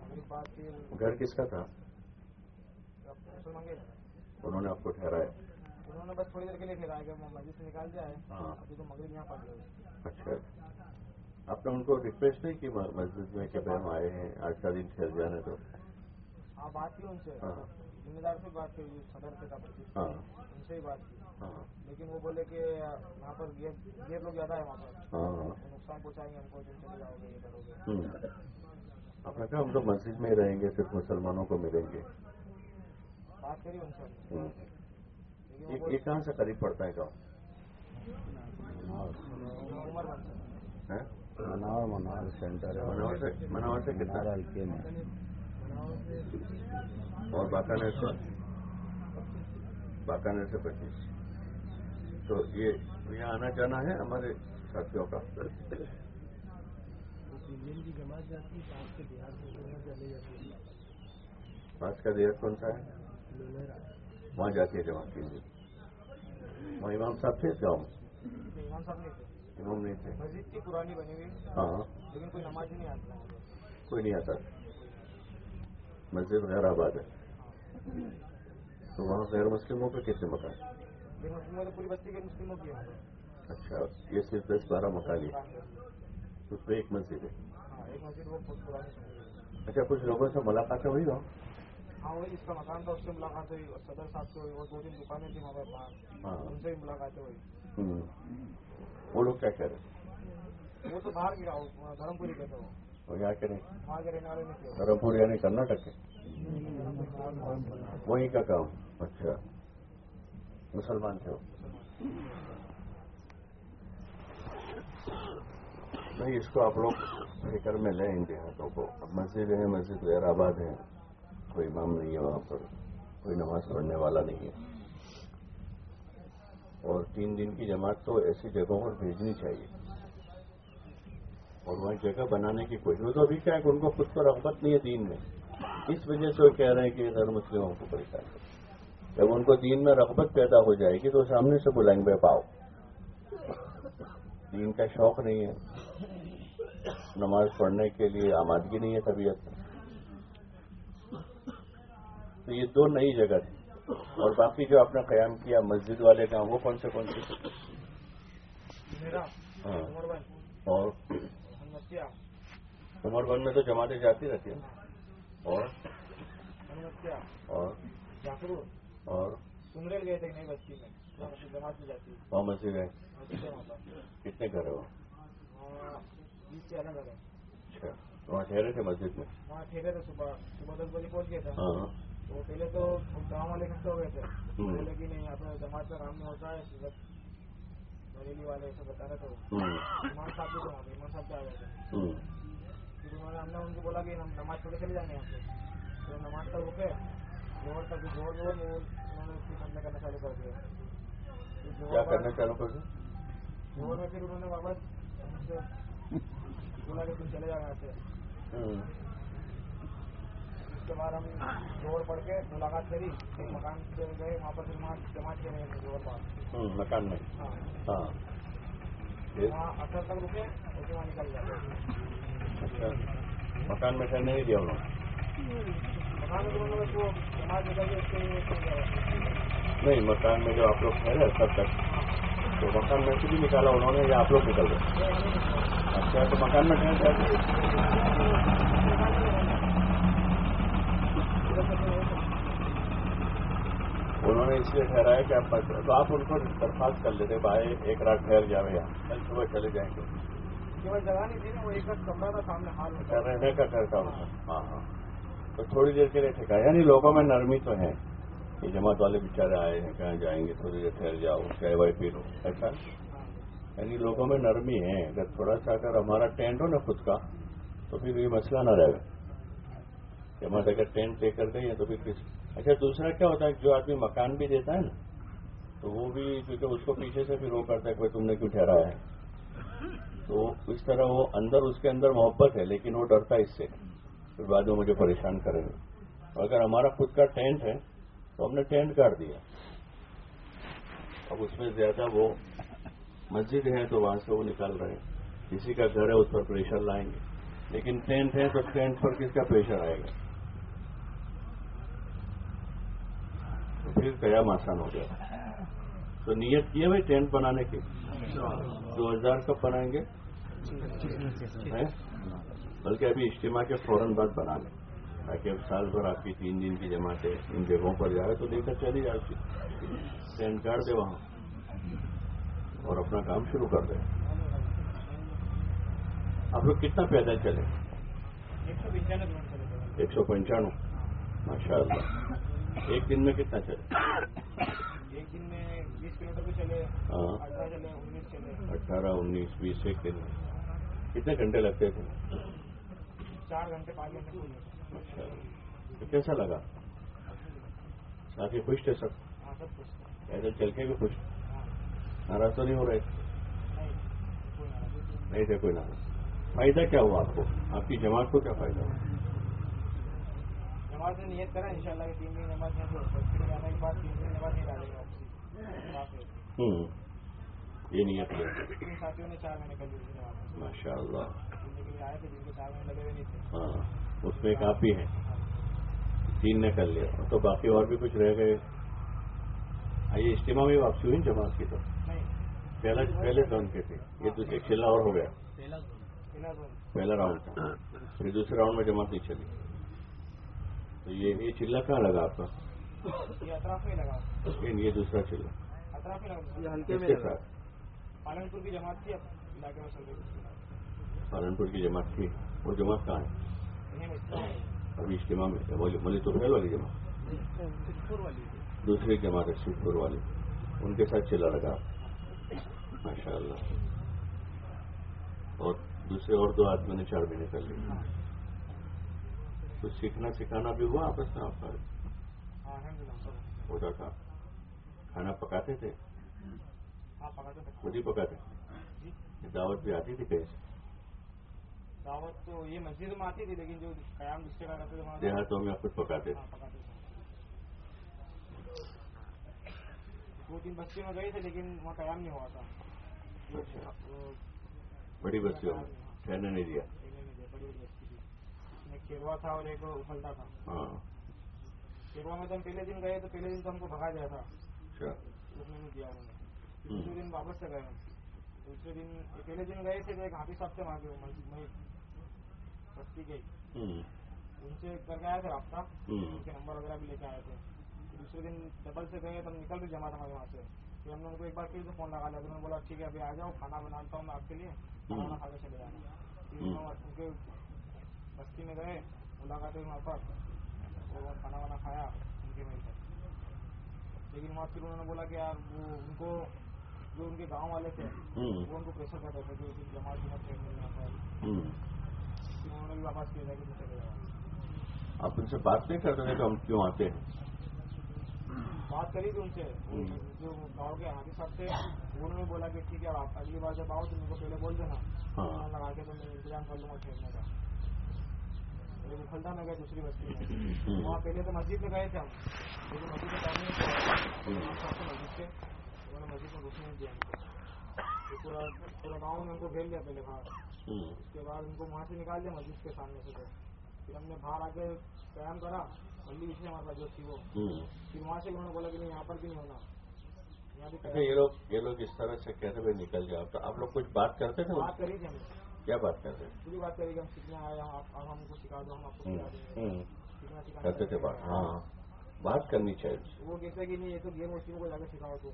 E: مغرب بعد پھر
D: گھر کس کا تھا؟ انہوں نے آپ کو ٹھہرایا؟
E: انہوں نے بس تھوڑی دیر کے لیے ٹھہرایا کہ مسجد سے نکال دیا ہے
D: ہاں۔
E: ابھی تو مغرب یہاں پڑ گئے
D: اچھا۔ آپ نے ان کو ریکویسٹ نہیں کی مسجد میں کہ ہم آئے ہیں آج کا دن ٹھہر جانے تو
E: ہاں بات کی ان سے۔ ذمہ دار سے بات کی صدر سے
D: ہاں۔
E: ان سے ہی بات کی
D: ہاں۔
E: لیکن وہ بولے کہ وہاں پر لوگ زیادہ ہے وہاں پر۔
D: ہاں۔
E: نقصان پہنچائیں گے ہم کو تم چلے جاؤ گے یہ کرو گے۔
D: آپ نے کہا ہم تو مسجد میں ہی رہیں گے صرف مسلمانوں کو ملیں گے۔
E: بات کری ان سے۔
D: یہ کہاں سے قریب پڑتا ہے گاؤں؟
E: سے؟
F: مناور مناور سینٹر ہے۔
D: مناور سے مناور سے کتنا؟
F: ہلکے میں۔
D: اور باقاعدہ سے باقاعدہ سے پچیس۔ تو یہ یہاں آنا جانا ہے ہمارے ساتھیوں کا۔ پاس کا دیہات کون سا ہے؟ وہاں جاتی ہے جماعت کے لیے۔ وہاں امام صاحب تھے
E: نہیں، امام نہیں تھے۔
D: ہاں۔
E: کوئی نہیں
D: آتا۔ مسجد غیر آباد ہے۔ تو وہاں غیر مسلموں پہ کیسے مکان؟
E: کے۔
D: اچھا یہ صرف دس بارہ مکان ہے اس پہ ایک مسجد ہے۔
E: ہاں ایک مسجد ہے۔
D: اچھا کچھ لوگوں سے ملاقاتیں ہوئی ہو
E: ہاں وہی اس کا مکان تھا اس سے ملاقات ہوئی۔ اور صدر صاحب سے ہوئی وہ دو تین دکانیں تھیں پر باہر
D: ہاں۔
E: ان سے بھی ملاقاتیں ہوئی۔
D: وہ لوگ کیا کہہ رہے
E: وہ تو باہر گیا دھرم پوری کے تھے وہ
D: وہ یہاں کے نہیں۔ دھرمپور یعنی کرناٹک کے۔ وہیں کا کام۔ اچھا۔ مسلمان تھے نہیں اس کو آپ لوگ فکر میں لیں ان دیہاتوں کو۔ اب مسجد ہے مسجد غیر آباد ہے۔ کوئی امام نہیں ہے وہاں پر۔ کوئی نماز پڑھنے والا نہیں ہے۔ اور تین دن کی جماعت تو ایسی جگہوں پر بھیجنی چاہیے۔ اور وہاں جگہ بنانے کی کوشش وہ تو ابھی کیا ہے کہ ان کو خود کو رغبت نہیں ہے دین میں۔ اس وجہ سے وہ کہہ رہے ہیں کہ غیر مسلموں کو پریشان کریں جب ان کو دین میں رغبت پیدا ہو جائے گی تو سامنے سے بلائیں گے پاؤ۔ دین کا شوق نہیں ہے۔ نماز پڑھنے کے لیے آمادگی نہیں ہے طبیعت میں۔ تو یہ دو نئی جگہ تھی۔ اور باقی جو آپ نے قیام کیا مسجد والے کا وہ کون سے کون سے ہاں۔ اور عمر بند میں تو جماعتیں جاتی رہتی ہیں۔ اور؟ اور؟
E: گئے تھے نئی بستی میں؟ وہاں سے جماعت کی جاتی ہے
D: وہاں مسجد
E: پر
D: کتنے گھر ہے وہ؟
E: وہاں بیس سے الگ
D: اچھا۔ وہاں ٹھہرے تھے مسجد میں؟
E: وہاں ٹھہرے تھے صبح۔ صبح دس بجے پہنچ گئے تھے۔
D: ہاں۔
E: تو پہلے تو گاؤں والے اکٹھے ہو گئے تھے۔ کہ نہیں آپ جماعت کا کام نہیں ہوتا ہے بریلی والے ایسے بتا رہے تھے
D: ہوں،
E: ایمان صاحب پہ ایمان صاحب بھی آ گئے۔ پھر انہوں نے ہم نے ان کو بولا کہ ہم نماز کے چلے گے یہاں سے۔ تو نماز کا رکے زور تک زور زور انہوں نے اس کی کرنے کرنا چالو کر دیا۔
D: کیا کرنا چالو کر دیں
E: زور میں پھر انہوں نے واپس سے بولا کہ تم چلے یہاں سے۔ اس کے بعد ہم زور پڑھ کے ملاقات کری مکان پہ گئے وہاں پر جماعت کے رہے تھے زور بعد
D: مکان میں۔
E: ہاں۔
D: ہاں۔
E: وہاں اثر تک رکے اس کے وہاں نکل جاتے
D: اچھا۔ مکان میں ٹھہرنے نہیں دیا انہوں نے؟
E: مکان میں جماعت نکل اس کے گیا
D: نہیں مکان میں جو آپ لوگ ٹھہرے سب تک۔ تو مکان میں سے بھی نکالا انہوں نے یا آپ لوگ نکل گئے؟ اچھا تو مکان میں ٹھہر جاتے انہوں نے اس لیے ٹھہرایا کہ آپ تو آپ ان کو درخواست کر لیتے بھائی ایک رات ٹھہر جاوے یہاں۔ کل صبح چلے جائیں گے۔ رہنے کا ٹھہرتا ہوتا ہاں ہاں۔ تو تھوڑی دیر کے لیے ٹھیکا یعنی لوگوں میں نرمی تو ہے یہ جماعت والے بےچارے آئے ہیں کہاں جائیں گے؟ تھوڑی دیر ٹھہر جاؤ چائے وائے پی لو۔ ایسا۔ یعنی لوگوں میں نرمی ہے۔ اگر تھوڑا سا اگر ہمارا ٹینٹ ہو نا خود کا تو پھر یہ مسئلہ نہ رہے۔ گا جماعت اگر ٹینٹ لے کر گئی ہے تو پھر کس اچھا دوسرا کیا ہوتا ہے؟ جو آدمی مکان بھی دیتا ہے نا، تو وہ بھی کیونکہ اس کو پیچھے سے پھر وہ کرتا ہے کہ تم نے کیوں ٹھہرایا ہے؟ تو اس طرح وہ اندر، اس کے اندر محبت ہے، لیکن وہ ڈرتا ہے اس سے، پھر بعد میں مجھے پریشان کریں گے اور اگر ہمارا خود کا ٹینٹ ہے، تو ہم نے ٹینٹ کاٹ دیا۔ اب اس میں زیادہ وہ مسجد ہے تو وہاں سے وہ نکال رہے ہیں۔ کسی کا گھر ہے، اس پر پریشر لائیں گے۔ لیکن ٹینٹ ہے تو ٹینٹ پر کس کا پریشر آئے گا تو پھر قیام آسان ہو گیا۔ تو نیت کی ہے بھائی ٹینٹ بنانے کی۔ دو ہزار کب بنائیں گے؟ بلکہ ابھی اجتماع کے فوراً بعد بنا لیں تاکہ اب سال بھر آپ کی تین دن کی جماعتیں ان جگہوں پر جائے تو لے کر چلی جائے اس ٹینٹ کاٹ دے وہاں۔ اور اپنا کام شروع کر دیں۔ آپ لوگ کتنا پیدل چلے؟
E: ایک سو
D: ایک سو پنچانوے۔ ماشاء اللہ ایک دن میں کتنا چلے؟
E: ایک دن میں بیس کلو میٹر چلے
D: ہاں۔
E: اٹھارہ چلے انیس چلے۔
D: اٹھارہ انیس بیس ایک دن۔ میں کتنے گھنٹے لگتے تھے؟
E: چار گھنٹے پانچ گھنٹے
D: اچھا۔ تو کیسا لگا؟ ساتھی خوش تھے سب؟
E: ہاں
D: پیدل چل کے بھی خوش؟
E: ہاں۔
D: ناراض تو نہیں ہو رہے؟
E: نہیں
D: تھے کوئی ناراض۔ فائدہ کیا ہوا آپ کو؟ آپ کی جماعت کو کیا فائدہ ہوا؟
E: نماز نے نیت کرا ان شاء اللہ کہ تین دن نماز جانے کے بعد تین دن نماز نہیں واپس
D: ہوں۔ یہ نیت
E: ساتھیوں نے چار مہینے کر
D: ماشاء اللہ
E: میں آئے تھے جن کے چار مہینے لگے ہوئے نہیں تھے۔
D: ہاں اس میں ہی ہے تین نے کر لیا۔ تو باقی اور بھی کچھ رہ گئے۔ آئیے اجتماع میں واپسی ہوئی جماعت کی تو پہلا پہلے زون کے تھے۔ یہ تو ایک چلا اور ہو گیا۔
E: پہلا
D: راؤنڈ تھا۔ پھر دوسرے راؤنڈ میں جماعت نہیں چلی۔ تو یہ یہ چلا کہاں لگا آپ کا؟
E: یہ اطراف میں لگا
D: لیکن یہ دوسرا چلا کے ساتھ؟
E: پالنپور کی جماعت تھی
D: پالنپور کی جماعت تھی۔ وہ جماعت کہاں ہے؟ ابھی اجتماع میں ملی تو والی جماعت۔ دوسری جماعت ہے سیٹ پور والی۔ ان کے ساتھ چلا لگا۔ ماشاء اللہ اور دوسرے اور دو آدمی نے چار مہینے کر لیے تو سیکھنا سکھانا بھی ہوا آپس میں آپ کا ہوتا تھا کھانا ہاں، پکاتے تھے؟
E: خود ہی پکاتے تھے؟ جی۔ دعوت بھی آتی تھی
D: کیسے
E: دعوت تو یہ مسجد میں
D: آتی
E: تھی لیکن جو قیام رشتے کا کرتے تھے دیہاتوں میں خود ہاں، پکاتے تھے۔ دو تین بستیوں میں گئے تھے لیکن وہاں قیام نہیں ہوا تھا۔ اچھا۔ بڑی بستیوں میں ٹھہرنے نہیں دیا۔ تھا اور ایک پھلتا تھا۔ ہم پہلے دن گئے تو پہلے دن تو ہم کو بھگا گیا تھا۔
D: دوسرے
E: دن واپس سے گئے دوسرے دن پہلے دن گئے تھے ایک حافظ صاحب سے مانگے میں بستی گئی ان سے کر کے آئے تھے رابطہ۔ ان کے نمبر وغیرہ بھی لے
D: کے
E: آئے تھے۔ دوسرے دن ڈبل سے گئے تو ہم نکل بھی جمع تھا
D: وہاں
E: سے۔ پھر ہم لوگوں کو ایک بار پھر سے
D: فون لگا لیا۔ انہوں نے بولا ٹھیک ہے ابھی آ جاؤ
E: کھانا بناتا ہوں میں آپ
D: کے
E: لیے۔ کھانا کھا کے چلے جانا۔ کے بستی میں گئے ملاقات ہوئی وہاں پر وہ کھانا وانا کھایا ان کے مل پر لیکن
D: وہاں
E: پھر انہوں نے بولا کہ یار وہ ان کو جو ان کے گاؤں والے تھے وہ ان کو
D: پریشر
E: کرتے تھے جو جماعت جماعت ٹرین میں جاتا ہے انہوں نے بھی واپس
D: کیا
E: جائے کہ دوسرے آپ ان سے بات نہیں کر رہے تو ہم کیوں آتے ہیں بات کری تھی ان سے جو گاؤں
D: کے
E: حاضر صاحب تھے انہوں نے بولا کہ ٹھیک ہے آپ اگلی بار جب آؤ تو ان کو پہلے بول دینا لگا کے تو میں انتظام
D: کر
E: لوں گا کھیلنے کا گئے دوسری وہاں پہلے تو مسجد میں گئے تھے ہم۔
D: نے مسجد میں دیا۔ پورا پورا گاؤں ان کو گھیر لیا پہلے باہر۔ اس کے بعد ان کو وہاں
E: سے نکال دیا مسجد
D: کے سامنے سے پھر
E: ہم نے باہر آ کے قیام کرا۔ جو تھی وہ۔ پھر وہاں سے نے بولا
D: کہ
E: نہیں یہاں
D: پر
E: بھی ہونا۔
D: اچھا، یہ لوگ لوگ اس طرح سے
E: کہتے ہوئے نکل جاؤ تو آپ لوگ کچھ بات کرتے تھے؟ بات کری
D: تھی
E: ہم۔ کیا بات کر رہے ہیں؟ کرتے
D: بات ہاں بات کرنی چاہیے۔ وہ کہتا کہ
E: نہیں
D: یہ تو
E: غیر مسلموں کو زیادہ سکھاؤ تو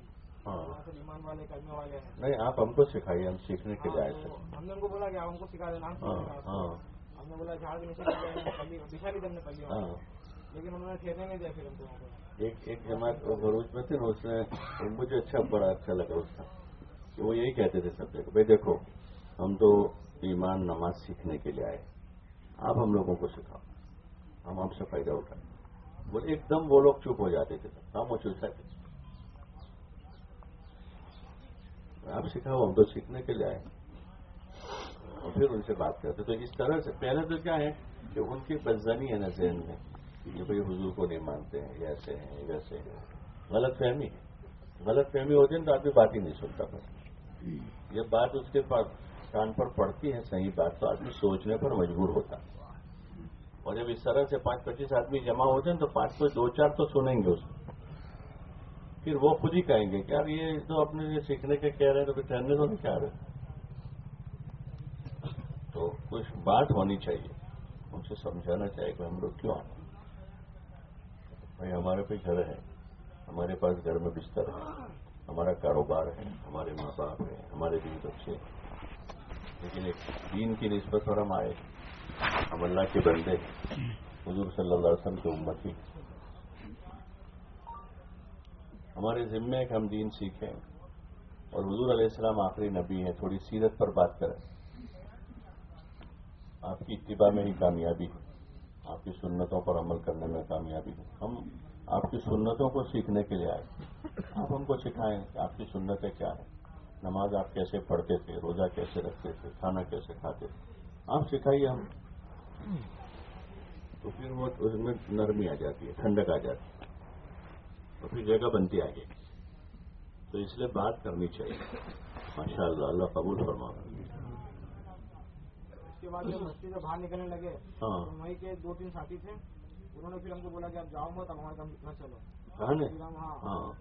E: ہاں۔ ایمان والے کرنے
D: والے
E: ہیں۔ نہیں
D: آپ
E: ہم کو سکھائیے ہم سیکھنے کے ہاں، لیے آئے ہم نے ان
D: کو
E: بولا کہ آپ ہم کو سکھا دینا ہاں، ہم
D: نے بولا جھاڑ میں دکھائی ہم نے پلی لیکن انہوں نے ٹھہرنے نہیں دیا پھر ہم کو۔ ایک ایک جماعت بھروچ میں تھے نا اس نے مجھے اچھا بڑا اچھا لگا اس کا۔ وہ یہی کہتے تھے سب دیکھو بھائی دیکھو ہم تو ایمان نماز سیکھنے کے لیے آئے۔ آپ ہم لوگوں کو سکھاؤ۔ ہم آپ سے فائدہ اٹھائیں۔ بولے ایک دم وہ لوگ چپ ہو جاتے تھے۔ ہم وہ چل جاتے آپ سکھاؤ ہم تو سیکھنے کے لیے آئے۔ اور پھر ان سے بات کرتے تو اس طرح سے پہلے تو کیا ہے کہ ان کی بدزنی ہے نا ذہن میں کہ بھائی حضور کو نہیں مانتے ہیں ایسے ہیں ویسے ہیں۔ غلط فہمی ہے۔ غلط فہمی ہوتی ہے تو آدمی بات ہی نہیں سنتا۔ بس یہ بات اس کے پاس کان پر پڑتی ہے صحیح بات تو آدمی سوچنے پر مجبور ہوتا اور جب اس طرح سے پانچ پچیس آدمی جمع ہوتے ہیں تو پانچ سو دو چار تو سنیں گے اس کو۔ پھر وہ خود ہی کہیں گے کہ یار یہ تو اپنے لیے سیکھنے کے کہہ رہے ہیں تو پھر ٹہرنے تو نہیں کہہ رہے۔ تو کچھ بات ہونی چاہیے، ان سے سمجھانا چاہیے کہ ہم لوگ کیوں آتے بھائی، ہمارے پہ گھر ہے، ہمارے پاس گھر میں بستر ہے، ہمارا کاروبار ہے، ہمارے ماں باپ ہیں، ہمارے بیوی بچے ہیں۔ لیکن ایک دین کی نسبت اور ہم آئے ہم اللہ کے بندے حضور صلی اللہ علیہ وسلم کے امتی ہمارے ذمے ہے کہ ہم دین سیکھیں اور حضور علیہ السلام آخری نبی ہیں تھوڑی سیرت پر بات کریں آپ کی اتباع میں ہی کامیابی ہے آپ کی سنتوں پر عمل کرنے میں کامیابی ہے ہم آپ کی سنتوں کو سیکھنے کے لیے آئے آپ ہم کو سکھائیں کہ آپ کی سنتیں کیا ہیں نماز آپ کیسے پڑھتے تھے روزہ کیسے رکھتے تھے کھانا کیسے کھاتے تھے؟ آپ سکھائیے
E: ہم۔ تو پھر وہ اس میں نرمی آ
D: جاتی
E: ہے ٹھنڈک آ جاتی ہے۔ اور پھر جگہ بنتی آ گئی تو اس لیے بات کرنی چاہیے۔ ماشاء اللہ اللہ
D: قبول فرما۔
E: اس کے بعد
D: جب
E: سے باہر نکلنے لگے ہاں۔ وہیں
D: کے
E: دو تین ساتھی تھے انہوں نے پھر ہم کو بولا کہ
D: آپ
E: جاؤ مت اب ہمارے ساتھ چلو۔ ہاں, جی۔ ہاں۔, ہاں۔,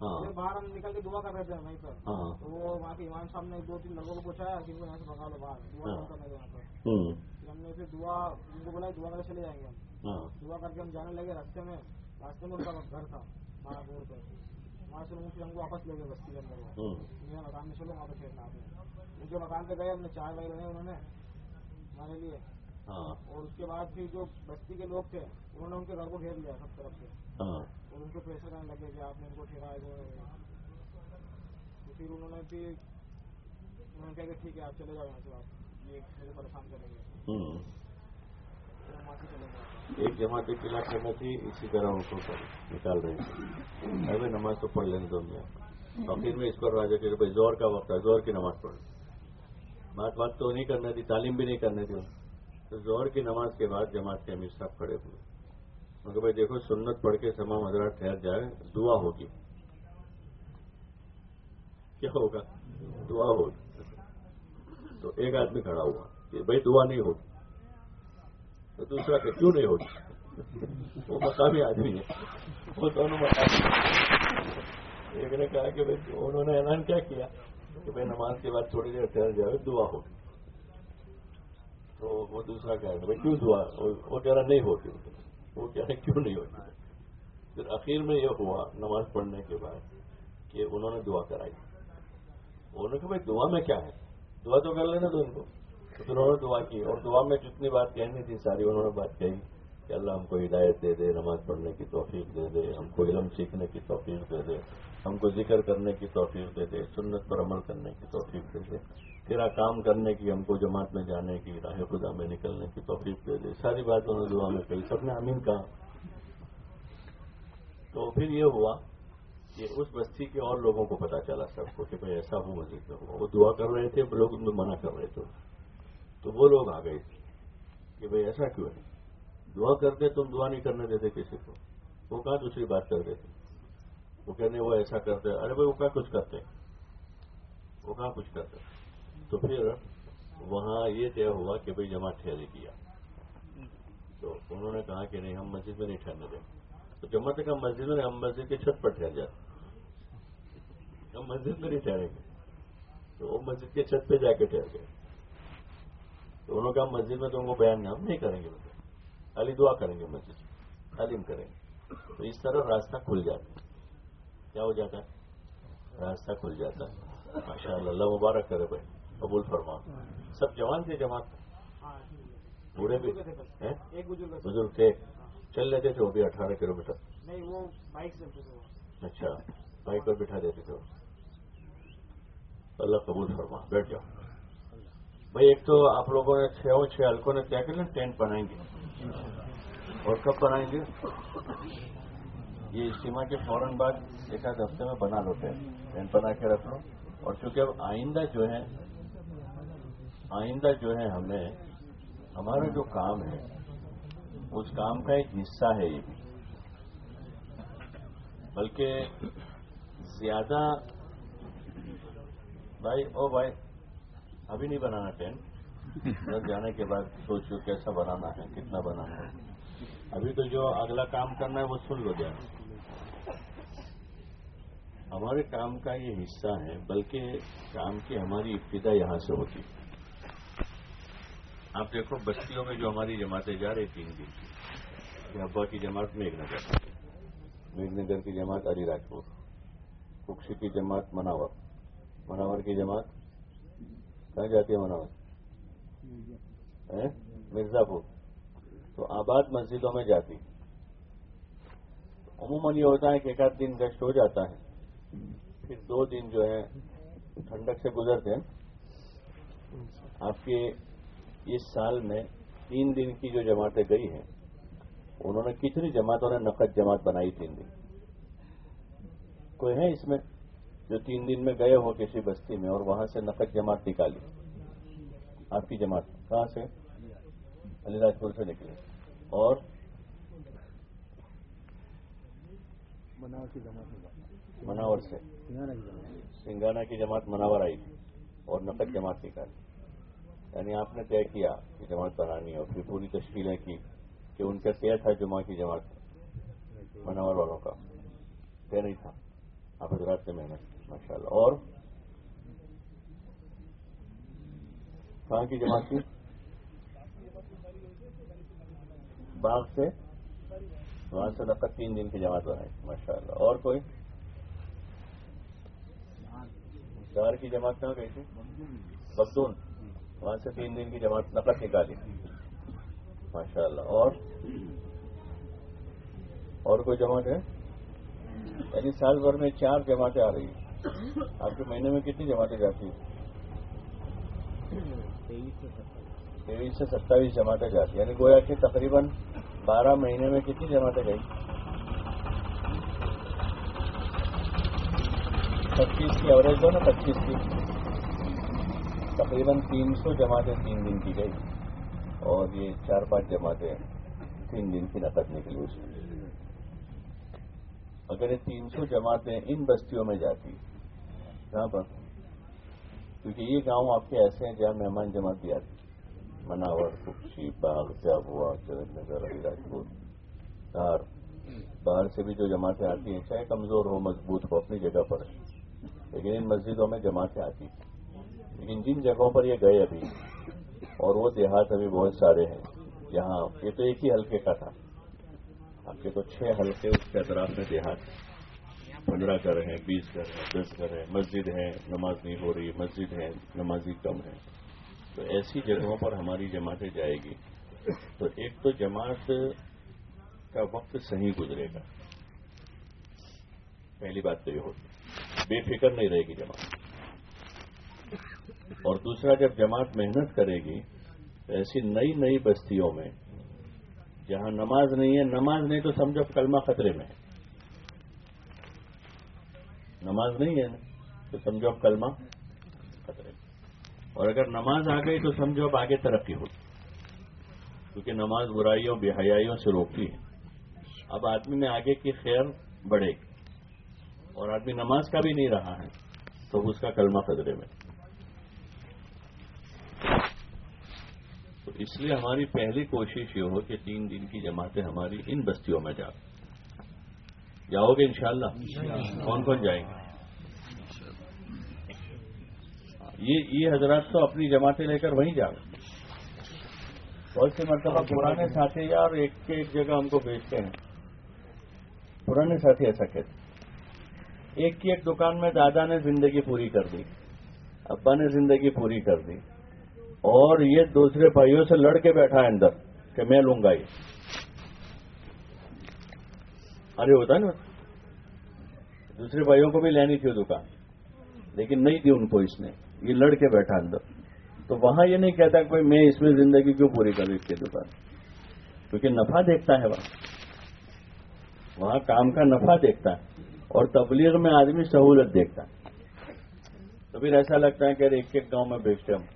E: ہاں۔ باہر ہم نکل کے دعا کر رہے تھے وہیں
D: پر۔
E: وہ وہاں کے ایمان صاحب
D: نے
E: دو تین لوگوں کو پوچھا کہ ان کو یہاں سے بگا لو
D: باہر۔
E: کرنے ہم نے پھر دعا ان کو بولا دعا کر کے چلے جائیں گے ہم۔ دعا کر کے ہم جانے لگے راستے میں۔ راستے میں ان
D: کا
E: گھر تھا وہاں سے پھر ہم کو واپس لے گئے بستی کے اندر۔ میرے مکان میں چلو وہاں پہ
D: کھیلنا
E: آپ نے ان کے مکان پہ گئے ہم نے چار بھائی رہے انہوں نے ہمارے لیے۔ اور اس
D: کے
E: بعد پھر جو بستی کے لوگ تھے انہوں نے ان کے گھر کو گھیر لیا سب طرف سے۔ ہاں۔ ہاں۔ ایک جماعت کے خلاف کرنا تھی اسی طرح ان
D: کو
E: نکال رہے ہیں۔ ابھی نماز تو
D: پڑھ لینے دونوں اور پھر میں اس پر راجا کہ بھائی زور کا وقت ہے زور کی نماز پڑھ بات بات تو نہیں کرنا تھی تعلیم بھی نہیں کرنے تھی تو زور کی نماز کے بعد جماعت کے امیر صاحب کھڑے ہوئے۔ مگر بھائی دیکھو، سنت پڑھ کے تمام حضرات ٹھہر جائے دعا ہوگی۔ کیا ہوگا؟ دعا ہوگی۔ تو ایک آدمی کھڑا ہوا، کہ بھائی دعا نہیں ہوگی۔ تو دوسرا کہ کیوں نہیں ہوگی؟ وہ مقامی آدمی ہے۔ وہ دونوں مقامی ایک نے کہا کہ بھائی انہوں نے اعلان کیا کیا؟ کہ بھائی نماز کے بعد تھوڑی دیر ٹھہر جائے دعا ہوگی۔ تو وہ دوسرا کہا کہ بھائی کیوں دعا؟ وہ کہہ رہا نہیں ہوتی وہ کیا ہے کیوں نہیں ہوتی پھر اخیر میں یہ ہوا نماز پڑھنے کے بعد کہ انہوں نے دعا کرائی۔ انہوں نے کہا، بھائی دعا میں کیا ہے؟ دعا تو کر لینا تو ان کو. پھر انہوں نے دعا کی اور دعا میں جتنی بات کہنی تھی، ساری انہوں نے بات کہی کہ اللہ ہم کو ہدایت دے دے، نماز پڑھنے کی توفیق دے دے، ہم کو علم سیکھنے کی توفیق دے دے، ہم کو ذکر کرنے کی توفیق دے دے، سنت پر عمل کرنے کی توفیق دے دے۔ تیرا کام کرنے کی، ہم کو جماعت میں جانے کی راہ خدا میں نکلنے کی توفیق دے دے۔ ساری باتوں نے دعا میں کہی، سب نے امین کہا۔ تو پھر یہ ہوا کہ اس بستی کے اور لوگوں کو پتا چلا سب کو کہ بھائی ایسا ہو مسجد میں ہوا۔ وہ دعا کر رہے تھے، لوگ ان میں منع کر رہے تھے۔ تو وہ لوگ آ گئے تھے کہ بھائی ایسا کیوں نہیں دعا کرتے تم دعا نہیں کرنے دیتے کسی کو وہ کہاں دوسری بات کر دیتے۔ وہ کہنے، وہ ایسا کرتے۔ ارے بھائی، وہ کہاں کچھ کرتے۔ وہ کہاں کچھ کرتے۔ تو پھر وہاں یہ طے ہوا کہ بھئی جماعت ٹھہرے کیا۔ تو انہوں نے کہا کہ نہیں، ہم مسجد میں نہیں ٹھہرنے دیں۔ تو جمع تک ہم مسجد میں ہم مسجد کے چھت پر ٹھہر جاتے ہم مسجد میں نہیں ٹھہریں گے۔ تو وہ مسجد کے چھت پہ جا کے ٹھہر گئے۔ تو انہوں نے کہا، مسجد میں تو ان کو بیان ہم نہیں کریں گے۔ مطلب علی دعا کریں گے مسجد میں، تعلیم کریں گے۔ تو اس طرح راستہ کھل جاتا ہے۔ کیا ہو جاتا ہے؟ راستہ کھل جاتا ہے۔ ماشاء اللہ اللہ مبارک کرے بھائی۔ قبول فرما۔ سب
E: جوان تھے جماعت؟
D: بوڑھے بھی۔ بزرگ تھے۔ چل لیتے تھے وہ بھی
E: اٹھارہ کلو میٹر۔ اچھا بائک پر
D: بٹھا دیتے تھے اللہ قبول فرما۔ بیٹھ جاؤ۔ بھائی ایک تو آپ لوگوں نے چھ چھ ہلکوں نے کیا کرنا ٹینٹ بنائیں گے۔ اور کب بنائیں گے؟ یہ اجتماع کے فوراً بعد ایک آدھ ہفتے میں بنا لوتے ہیں۔ ٹینٹ بنا کے رکھ لو۔ اور چونکہ اب آئندہ جو ہے آئندہ جو ہے ہمیں، ہمارا جو کام ہے، اس کام کا ایک حصہ ہے یہ بھی۔ بلکہ زیادہ، بھائی، او بھائی، ابھی نہیں بنانا ٹینٹ ادھر جانے کے بعد سوچو کیسا بنانا ہے، کتنا بنانا ہے۔ ابھی تو جو اگلا کام کرنا ہے، وہ سن لو جانا ہمارے کام کا یہ حصہ ہے، بلکہ کام کی ہماری ابتدا یہاں سے ہوتی۔ ہے آپ دیکھو، بستیوں میں جو ہماری جماعتیں جا رہی تین دن کی ابا کی جماعت میگھ نگر میگھ نگر کی جماعت علی راجپور ککسی کی جماعت مناور۔ مناور کی جماعت کہاں جاتی ہے مناور؟ مرزا پور تو آباد مسجدوں میں جاتی۔ عموماً یہ ہوتا ہے کہ ایک آدھ دن گشت ہو جاتا ہے۔ پھر دو دن جو ہے ٹھنڈک سے گزرتے ہیں۔ آپ کے اس سال میں تین دن کی جو جماعتیں گئی ہیں انہوں نے کتنی جماعتوں نے نقد جماعت بنائی تین دن؟ کوئی ہے اس میں جو تین دن میں گئے ہو کسی بستی میں اور وہاں سے نقد جماعت نکالی؟ آپ کی جماعت کہاں سے؟ علی راج
F: پور سے نکلی۔ اور
D: مناور سے۔
F: سنگانا کی جماعت۔
D: مناور آئی اور نقد جماعت نکالی۔ یعنی آپ نے طے کیا کہ جماعت بنانی ہے اور پھر پوری تشکیلیں کی کہ ان کا طے تھا جمعہ کی جماعت منور والوں کا۔ طے نہیں تھا۔ آپ حضرات سے محنت ماشاء اللہ اور کہاں کی جماعت کی؟ باغ سے۔ وہاں سے لگ تین دن کی جماعت بنائی ماشاء اللہ اور کوئی؟ شہر کی جماعت کہاں گئی تھی؟ بسون وہاں سے تین دن کی جماعت نقد نکالی۔ ماشاء اللہ اور؟ اور کوئی جماعت ہے؟ یعنی سال بھر میں چار جماعتیں آ رہی ہیں۔ آپ کے مہینے میں کتنی جماعتیں جاتی ہیں؟ تیئیس سے ستائیس جماعتیں جاتی یعنی گویا کہ تقریباً بارہ مہینے میں کتنی جماعتیں گئی پچیس کی ایوریج دو نا، پچیس کی۔ تقریباً تین سو جماعتیں تین دن کی گئی اور یہ چار پانچ جماعتیں تین دن کی نقد نکلی۔ اس میں اگر یہ تین سو جماعتیں ان بستیوں میں جاتی کہاں پر، کیونکہ یہ گاؤں آپ کے ایسے ہیں جہاں مہمان جماعت بھی آتی۔ مناور کپشی باغ جابوا چرد نگر علی راجپور دھار۔ باہر سے بھی جو جماعتیں آتی ہیں، چاہے کمزور ہو، مضبوط ہو، اپنی جگہ پر۔ لیکن ان مسجدوں میں جماعتیں آتی لیکن جن جگہوں پر یہ گئے ابھی، اور وہ دیہات ابھی بہت سارے ہیں جہاں یہ تو ایک ہی حلقے کا تھا۔ آپ کے تو چھ حلقے اس کے اطراف میں دیہات پندرہ گھر ہیں، بیس گھر ہیں، دس گھر ہیں، مسجد ہے نماز نہیں ہو رہی، مسجد ہے نمازی کم ہے تو ایسی جگہوں پر ہماری جماعتیں جائے گی۔ تو ایک تو جماعت کا وقت صحیح گزرے گا۔ پہلی بات تو یہ ہوگی بے فکر نہیں رہے گی جماعت۔ اور دوسرا، جب جماعت محنت کرے گی، تو ایسی نئی نئی بستیوں میں، جہاں نماز نہیں ہے، نماز نہیں تو سمجھو کلمہ خطرے میں ہے۔ نماز نہیں ہے تو سمجھو اب کلمہ خطرے میں اور اگر نماز آ گئی تو سمجھو اب آگے ترقی ہوگی کیونکہ نماز برائیوں بے حیائیوں سے روکتی ہے۔ اب آدمی میں آگے کی خیر بڑھے گی۔ اور آدمی نماز کا بھی نہیں رہا ہے تو اس کا کلمہ خطرے میں اس لیے ہماری پہلی کوشش یہ ہو کہ تین دن کی جماعتیں ہماری ان بستیوں میں جا جاؤ گے انشاءاللہ؟ کون کون جائیں گے؟ یہ حضرات تو اپنی جماعتیں لے کر وہیں جا بہت سے مرتبہ پرانے ساتھی یار ایک کے ایک جگہ ہم کو بیچتے ہیں۔ پرانے ساتھی ایسا کہتے ایک کی ایک دکان میں دادا نے زندگی پوری کر دی ابا نے زندگی پوری کر دی۔ اور یہ دوسرے بھائیوں سے لڑ کے بیٹھا ہے اندر کہ میں لوں گا یہ۔ ارے ہوتا نا۔ دوسرے بھائیوں کو بھی لینی تھی وہ دکان، لیکن نہیں دی ان کو اس نے۔ یہ لڑ کے بیٹھا اندر۔ تو وہاں یہ نہیں کہتا کہ میں اس میں زندگی کیوں پوری کروں اس کی دکان۔ کیونکہ نفع دیکھتا ہے وہاں۔ وہاں کام کا نفع دیکھتا ہے اور تبلیغ میں آدمی سہولت دیکھتا ہے۔ تو پھر ایسا لگتا ہے کہ ایک ایک گاؤں میں بیچتے ہم۔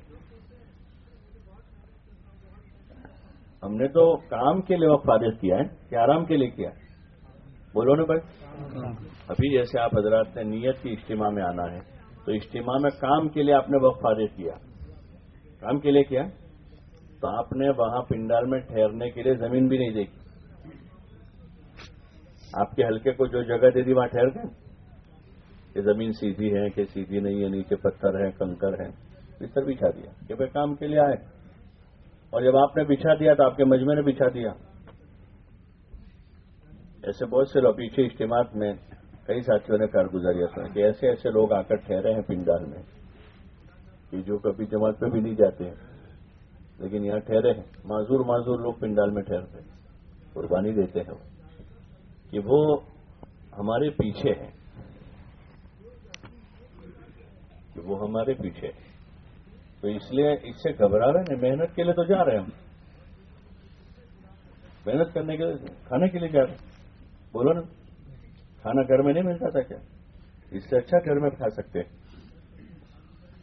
D: ہم نے تو کام کے لیے وقت فارغ کیا ہے، کہ آرام کے لیے کیا۔ بولو نا بھائی۔ ابھی جیسے آپ حضرات نے نیت کی اجتماع میں آنا ہے، تو اجتماع میں کام کے لیے آپ نے وقت فارغ کیا۔ کام کے لیے کیا؟ تو آپ نے وہاں پنڈال میں ٹھہرنے کے لیے زمین بھی نہیں دیکھی۔ آپ کے ہلکے کو جو جگہ دے دی، وہاں ٹھہر گئے۔ کہ زمین سیدھی ہے کہ سیدھی نہیں ہے، نیچے پتھر ہے کنکر ہے بستر بچھا دیا کہ بھائی کام کے لیے آئے۔ اور جب آپ نے بچھا دیا تو آپ کے مجمے نے بچھا دیا۔ ایسے بہت سے لوگ پیچھے اجتماع میں کئی ساتھیوں نے کارگزاری سنا کہ ایسے ایسے لوگ آ کر ٹھہرے ہیں پنڈال میں۔ کہ جو کبھی جماعت پہ بھی نہیں جاتے ہیں، لیکن یہاں ٹھہرے ہیں۔ معذور معذور لوگ پنڈال میں ٹھہرتے ہیں۔ قربانی دیتے ہیں کہ وہ ہمارے پیچھے ہیں۔ کہ وہ ہمارے پیچھے ہیں۔ تو اس لیے اس سے گھبرا رہے ہیں محنت کے لیے تو جا رہے ہیں ہم۔ محنت کرنے کے لیے، کھانے کے لیے جا رہے ہیں۔ بولو نا، کھانا گھر میں نہیں ملتا تھا کیا؟ اس سے اچھا گھر میں کھا سکتے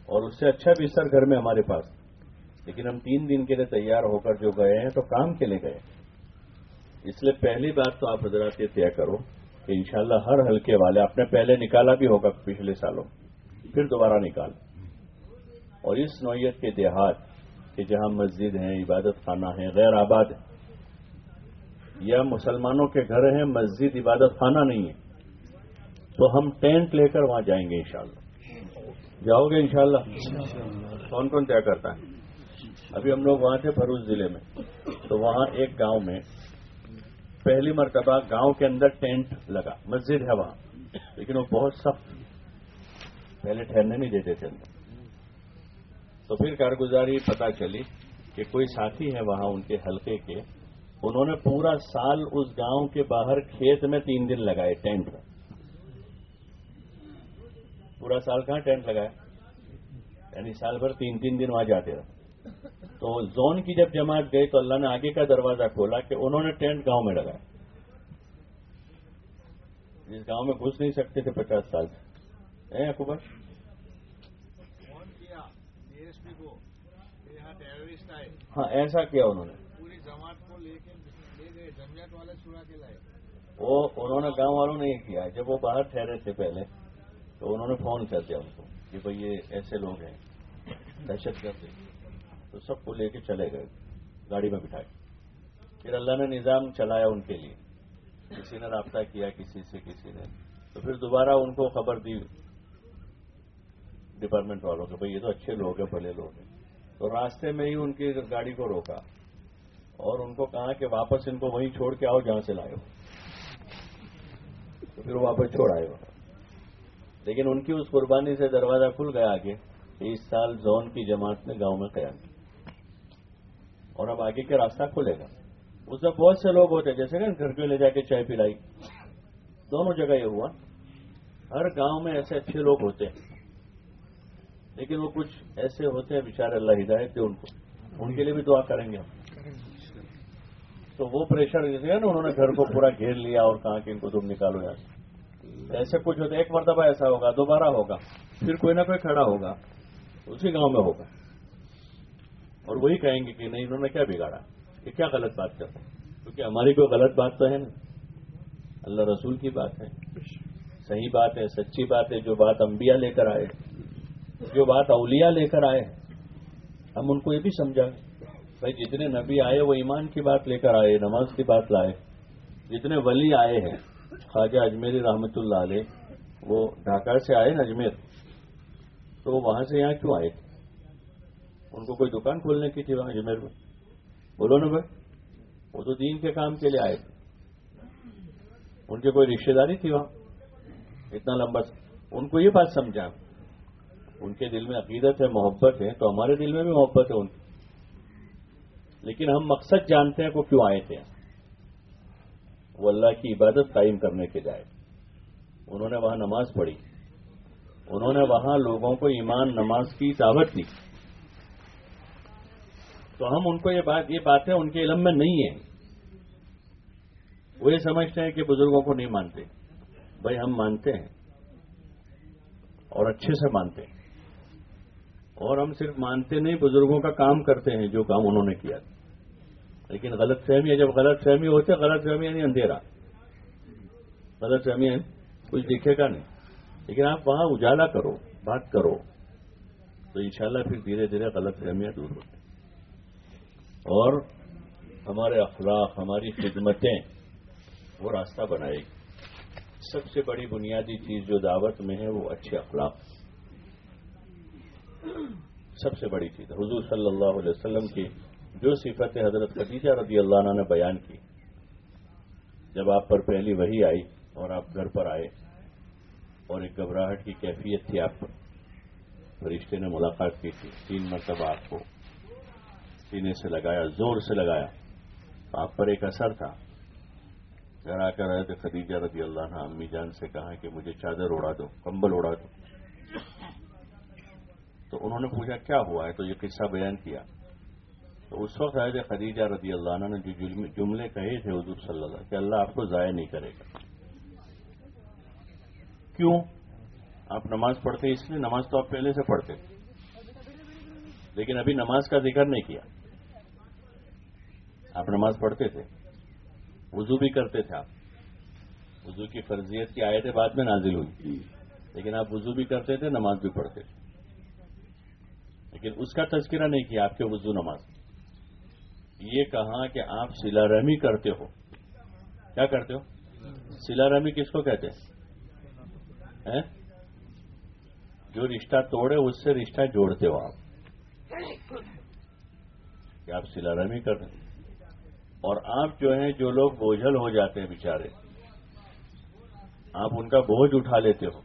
D: اور اس سے اچھا بستر گھر میں ہمارے پاس۔ لیکن ہم تین دن کے لیے تیار ہو کر جو گئے ہیں، تو کام کے لیے گئے اس لیے پہلی بات تو آپ حضرات یہ طے کرو کہ انشاءاللہ ہر ہلکے والے، آپ نے پہلے نکالا بھی ہوگا پچھلے سالوں پھر دوبارہ نکال۔ اور اس نوعیت کے دیہات کہ جہاں مسجد ہیں، عبادت خانہ ہیں، غیر آباد ہیں، یا مسلمانوں کے گھر ہیں، مسجد عبادت خانہ نہیں ہے، تو ہم ٹینٹ لے کر وہاں جائیں گے انشاءاللہ۔ جاؤ گے انشاءاللہ؟ کون کون طے کرتا ہے؟ ابھی ہم لوگ وہاں تھے بھروچ ضلع میں، تو وہاں ایک گاؤں میں پہلی مرتبہ گاؤں کے اندر ٹینٹ لگا، مسجد ہے وہاں، لیکن وہ بہت سخت، پہلے ٹھہرنے نہیں دیتے تھے۔ اندر تو پھر کارگزاری پتا چلی کہ کوئی ساتھی ہے وہاں ان کے حلقے کے۔ انہوں نے پورا سال اس گاؤں کے باہر کھیت میں تین دن لگائے ٹینٹ میں۔ پورا سال کہاں ٹینٹ لگایا؟ یعنی سال بھر تین تین دن وہاں جاتے رہے۔ تو زون کی جب جماعت گئی تو اللہ نے آگے کا دروازہ کھولا کہ انہوں نے ٹینٹ گاؤں میں لگایا۔ جس گاؤں میں گھس نہیں سکتے تھے پچاس سال۔ سے اے اکبر
C: فون کیا ڈی ایس پی کو کہ یہاں ٹیررسٹ آئے
D: ہاں ایسا کیا انہوں نے؟
C: پوری جماعت کو لے کے جمعیت والے چھڑا کے لائے۔
D: وہ انہوں نے گاؤں والوں نے یہ کیا جب وہ باہر ٹھہرے تھے پہلے تو انہوں نے فون کر دیا ان کو کہ بھئی یہ ایسے لوگ ہیں دہشت گرد تو سب کو لے کے چلے گئے گاڑی میں بٹھائے پھر اللہ نے نظام چلایا ان کے لیے۔ کسی نے رابطہ کیا کسی سے کسی نے۔ تو پھر دوبارہ ان کو خبر دی ڈپارٹمنٹ والوں کو بھئی یہ تو اچھے لوگ ہیں بھلے لوگ ہیں۔ تو راستے میں ہی ان کی گاڑی کو روکا اور ان کو کہا کہ واپس ان کو وہیں چھوڑ کے آؤ جہاں سے لائے ہو۔ تو پھر واپس چھوڑ آئے وہاں لیکن ان کی اس قربانی سے دروازہ کھل گیا آگے کہ اس سال زون کی جماعت نے گاؤں میں قیام کیا۔ اور اب آگے کا راستہ کھلے گا۔ اس میں بہت سے لوگ ہوتے جیسے کہ گھر کے لے جا کے چائے پلائی۔ دونوں جگہ یہ ہوا۔ ہر گاؤں میں ایسے اچھے لوگ ہوتے ہیں۔ لیکن وہ کچھ ایسے ہوتے ہیں بیچارے اللہ ہدایت دے ان کو۔ ان کے لیے بھی دعا کریں گے ہم۔ تو وہ پریشر جیسے ہے نا، انہوں نے گھر کو پورا گھیر لیا اور کہا کہ ان کو تم نکالو یہاں سے۔ ایسے کچھ ہوتا ہے ایک مرتبہ ایسا ہوگا، دوبارہ ہوگا، پھر کوئی نہ کوئی کھڑا ہوگا، اسی گاؤں میں ہوگا۔ اور وہی کہیں گے کہ نہیں، انہوں نے کیا بگاڑا؟ یہ کیا غلط بات کرتا کیونکہ ہماری کوئی غلط بات تو ہے نا اللہ رسول کی بات ہے۔ صحیح بات ہے، سچی بات ہے، جو بات انبیاء لے کر آئے جو بات اولیاء لے کر آئے ہم ان کو یہ بھی سمجھا بھائی، جتنے نبی آئے، وہ ایمان کی بات لے کر آئے، نماز کی بات لائے۔ جتنے ولی آئے ہیں، خواجہ اجمیری رحمت اللہ علیہ، وہ ڈھاکہ سے آئے نا اجمیر۔ تو وہ وہاں سے یہاں کیوں آئے؟ ان کو کوئی دکان کھولنے کی تھی وہاں اجمیر میں؟ بولو نا بھائی، وہ تو دین کے کام کے لیے آئے۔ ان کی کوئی رشتے داری تھی وہاں؟ اتنا لمبا۔ ان کو یہ بات سمجھا۔ ان کے دل میں عقیدت ہے، محبت ہے، تو ہمارے دل میں بھی محبت ہے ان کی۔ لیکن ہم مقصد جانتے ہیں وہ کیوں آئے تھے۔ وہ اللہ کی عبادت قائم کرنے کے جائے انہوں نے وہاں نماز پڑھی۔ انہوں نے وہاں لوگوں کو ایمان، نماز کی دعوت دی۔ تو ہم ان کو یہ بات، یہ باتیں ان کے علم میں نہیں ہیں۔ وہ یہ سمجھتے ہیں کہ بزرگوں کو نہیں مانتے۔ بھائی، ہم مانتے ہیں اور اچھے سے مانتے ہیں۔ اور ہم صرف مانتے نہیں، بزرگوں کا کام کرتے ہیں جو کام انہوں نے کیا۔ لیکن غلط فہمی ہے، جب غلط فہمی ہوتے غلط فہمی یعنی اندھیرا۔ غلط فہمی ہے کچھ دکھے گا نہیں۔ لیکن آپ وہاں اجالا کرو، بات کرو۔ تو انشاءاللہ پھر دھیرے دھیرے غلط فہمیاں دور ہوتی اور ہمارے اخلاق، ہماری خدمتیں وہ راستہ بنائے گی۔ سب سے بڑی بنیادی چیز جو دعوت میں ہے، وہ اچھے اخلاق۔ سب سے بڑی چیز حضور صلی اللہ علیہ وسلم کی جو صفت حضرت خدیجہ رضی اللہ عنہ نے بیان کی، جب آپ پر پہلی وہی آئی اور آپ گھر پر آئے اور ایک گھبراہٹ کی کیفیت تھی آپ پر، فرشتے نے ملاقات کی تھی۔ تین مرتبہ آپ کو سینے سے لگایا، زور سے لگایا۔ آپ پر ایک اثر تھا۔ گھر آ کر رہے تھے خدیجہ رضی اللہ عنہ امی جان سے کہا کہ مجھے چادر اڑا دو، کمبل اڑا دو۔ تو انہوں نے پوچھا کیا ہوا ہے؟ تو یہ قصہ بیان کیا۔ تو اس وقت آئے خدیجہ رضی اللہ عنہ نے جو جملے کہے تھے حضور صلی اللہ علیہ کہ اللہ آپ کو ضائع نہیں کرے گا۔ کیوں؟ آپ نماز پڑھتے اس لیے نماز تو آپ پہلے سے پڑھتے لیکن ابھی نماز کا ذکر نہیں کیا۔ آپ نماز پڑھتے تھے۔ وضو بھی کرتے تھے آپ۔ وضو کی فرضیت کی آیتیں بعد میں نازل ہوئی۔ لیکن آپ وضو بھی کرتے تھے، نماز بھی پڑھتے تھے۔ لیکن اس کا تذکرہ نہیں کیا، آپ کے وضو نماز۔ یہ کہا کہ آپ سلا رحمی کرتے ہو۔ کیا کرتے ہو؟ سلا رحمی کس کو کہتے ہیں؟ جو رشتہ توڑے، اس سے رشتہ جوڑتے ہو آپ۔ کہ آپ سلا رحمی کر رہے اور آپ جو ہیں، جو لوگ بوجھل ہو جاتے ہیں بیچارے، آپ ان کا بوجھ اٹھا لیتے ہو۔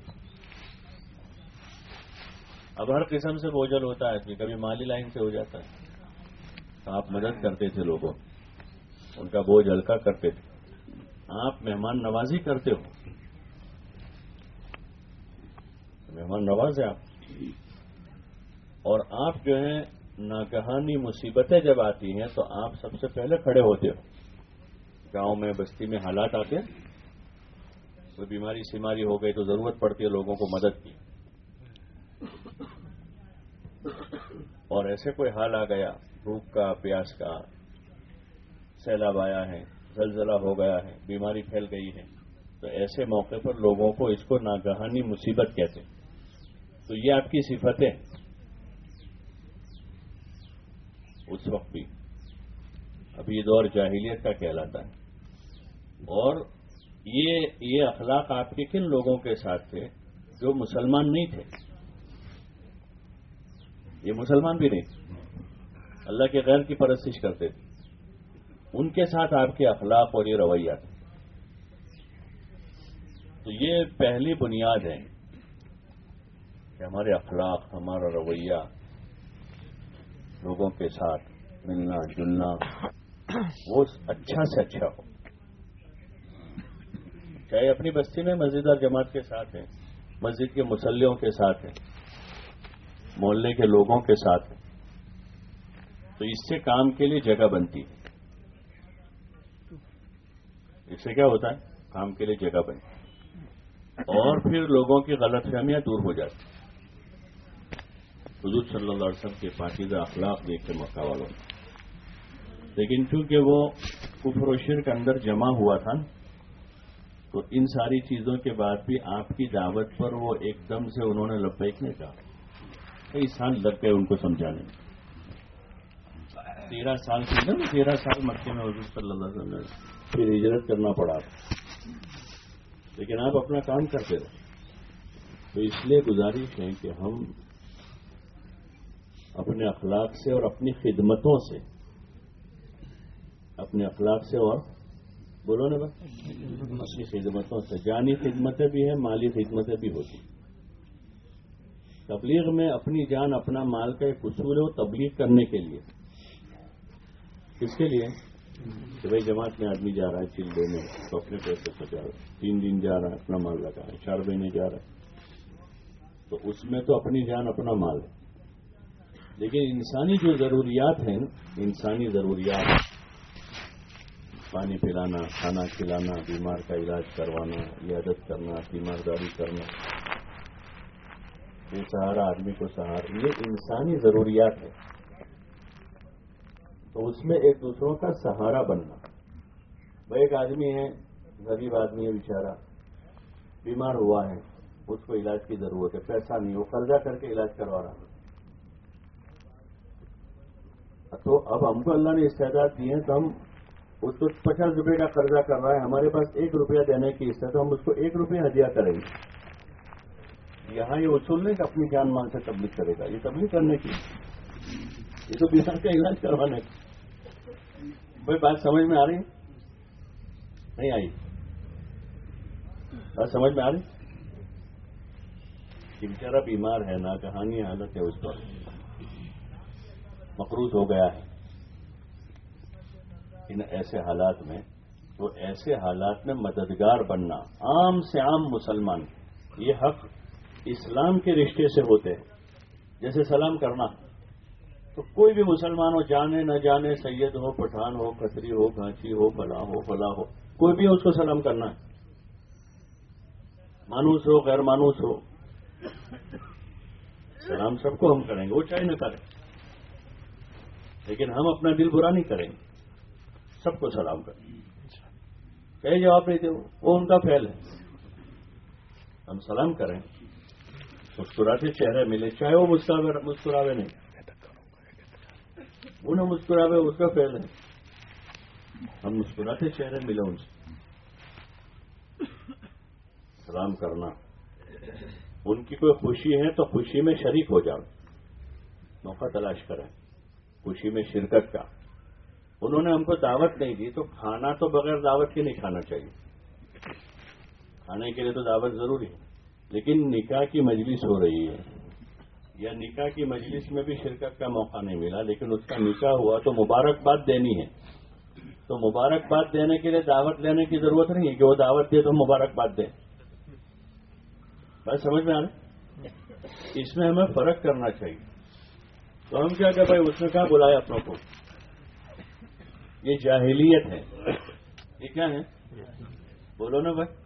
D: اب ہر قسم سے بوجھل ہوتا ہے کہ کبھی مالی لائن سے ہو جاتا ہے۔ تو آپ مدد کرتے تھے لوگوں، ان کا بوجھ ہلکا کرتے تھے۔ آپ مہمان نوازی کرتے ہو۔ مہمان نواز ہیں آپ۔ اور آپ جو ہیں، ناگہانی مصیبتیں جب آتی ہیں تو آپ سب سے پہلے کھڑے ہوتے ہو۔ گاؤں میں، بستی میں حالات آتے ہیں۔ کوئی بیماری سیماری ہو گئی تو ضرورت پڑتی ہے لوگوں کو مدد کی۔ اور ایسے کوئی حال آ گیا، بھوک کا، پیاس کا، سیلاب آیا ہے، زلزلہ ہو گیا ہے، بیماری پھیل گئی ہے، تو ایسے موقع پر لوگوں کو اس کو ناگہانی، مصیبت کہتے ہیں۔ تو یہ آپ کی صفتیں اس وقت بھی۔ اب یہ دور جاہلیت کا کہلاتا ہے۔ اور یہ یہ اخلاق آپ کے کن لوگوں کے ساتھ تھے جو مسلمان نہیں تھے؟ یہ مسلمان بھی نہیں۔ اللہ کے غیر کی پرستش کرتے۔ تھے ان کے ساتھ آپ کے اخلاق اور یہ رویہ۔ تھے تو یہ پہلی بنیاد ہے کہ ہمارے اخلاق، ہمارا رویہ، لوگوں کے ساتھ ملنا، جلنا، وہ اچھا سے اچھا ہو۔ چاہے اپنی بستی میں مسجد اور جماعت کے ساتھ ہیں، مسجد کے مسلحوں کے ساتھ ہیں۔ محلے کے لوگوں کے ساتھ تو اس سے کام کے لیے جگہ بنتی ہے۔ اس سے کیا ہوتا ہے؟ کام کے لیے جگہ بنتی ہے۔ اور پھر لوگوں کی غلط فہمیاں دور ہو جاتی حضور صلی اللہ علیہ وسلم کے پاکیزہ اخلاق دیکھ کے مکہ والوں نے لیکن چونکہ وہ کفر و شرک اندر جمع ہوا تھا، تو ان ساری چیزوں کے بعد بھی آپ کی دعوت پر وہ ایک دم سے انہوں نے لبیک نہیں کہا۔ کئی سال لگ گئے ان کو سمجھانے میں۔ تیرہ سال کی نا تیرہ سال مکے میں حضور صلی اللہ علیہ وسلم پھر ہجرت کرنا پڑا۔ لیکن آپ اپنا کام کرتے رہے۔ تو اس لیے گزارش ہے کہ ہم اپنے اخلاق سے اور اپنی خدمتوں سے، اپنے اخلاق سے اور بولو نا بس اپنی خدمتوں سے۔ جانی خدمتیں بھی ہیں، مالی خدمتیں بھی ہوتی ہیں۔ تبلیغ میں اپنی جان، اپنا مال کا ایک اصول ہے وہ تبلیغ کرنے کے لیے۔ کس کے لیے کہ بھائی جماعت میں آدمی جا رہا ہے چل دینے، تو اپنے پیسے سے جا رہا ہے۔ تین دن جا رہا ہے، اپنا مال لگا ہے، چار مہینے جا رہا ہے۔ تو اس میں تو اپنی جان، اپنا مال ہے۔ لیکن انسانی جو ضروریات ہیں، انسانی ضروریات، پانی پلانا، کھانا کھلانا، بیمار کا علاج کروانا، عیادت کرنا، بیمارداری کرنا سہارا آدمی کو سہارا یہ انسانی ضروریات ہے تو اس میں ایک دوسروں کا سہارا بننا۔ وہ ایک آدمی ہے، غریب آدمی ہے، بیچارہ، بیمار ہوا ہے، اس کو علاج کی ضرورت ہے، پیسہ نہیں، وہ قرضہ کر کے علاج کروا رہا تو اب ہم کو اللہ نے استعداد دیے ہیں تو ہم اس کو پچاس روپے کا قرضہ کر رہا ہے، ہمارے پاس ایک روپیہ دینے کی استعداد تو ہم اس کو ایک روپیہ ہدیہ کریں گے۔ یہاں یہ اصول نہیں کہ اپنی جان مان سے تبلیغ کرے گا، یہ تبلیغ کرنے کی۔ یہ تو بیمار کا علاج کروانے کی بھائی بات سمجھ میں آ رہی نہیں آئی۔ بات سمجھ میں آ رہی؟ کہ بیچارہ بیمار ہے نا کہانی حالت ہے اس پر۔ مقروض ہو گیا ہے۔ ان ایسے حالات میں، تو ایسے حالات میں مددگار بننا، عام سے عام مسلمان، یہ حق اسلام کے رشتے سے ہوتے ہیں۔ جیسے سلام کرنا، تو کوئی بھی مسلمان ہو، جانے نہ جانے، سید ہو، پٹھان ہو کتری ہو، گھانچی ہو فلاں ہو فلاں ہو، کوئی بھی اس کو سلام کرنا ہے۔ مانوس ہو، غیر مانوس ہو۔ سلام سب کو ہم کریں گے، وہ چاہے نہ کریں لیکن ہم اپنا دل برا نہیں کریں گے۔ سب کو سلام کریں کئی جواب نہیں دے وہ ان کا فیل ہے۔ ہم سلام کریں۔ مسکراتے چہرے ملے، چاہے وہ مسکراوے نہیں وہ نہ مسکراوے اس کا فیل ہے۔ ہم مسکراتے چہرے ملے ان سے۔ سلام کرنا۔ ان کی کوئی خوشی ہے تو خوشی میں شریک ہو جاؤ۔ موقع تلاش کریں۔ خوشی میں شرکت کا۔ انہوں نے ہم کو دعوت نہیں دی، تو کھانا تو بغیر دعوت کے نہیں کھانا چاہیے۔ کھانے کے لیے تو دعوت ضروری ہے۔ لیکن نکاح کی مجلس ہو رہی ہے۔ یا نکاح کی مجلس میں بھی شرکت کا موقع نہیں ملا، لیکن اس کا نکاح ہوا تو مبارکباد دینی ہے۔ تو مبارکباد دینے کے لیے دعوت لینے کی ضرورت نہیں ہے کہ وہ دعوت دے تو مبارکباد دیں بس سمجھ میں آ رہے اس میں ہمیں فرق کرنا چاہیے۔ تو ہم کیا کہ بھائی اس نے کہا بلایا اپنوں کو؟ یہ جاہلیت ہے۔ یہ کیا ہے؟ بولو نا بھائی۔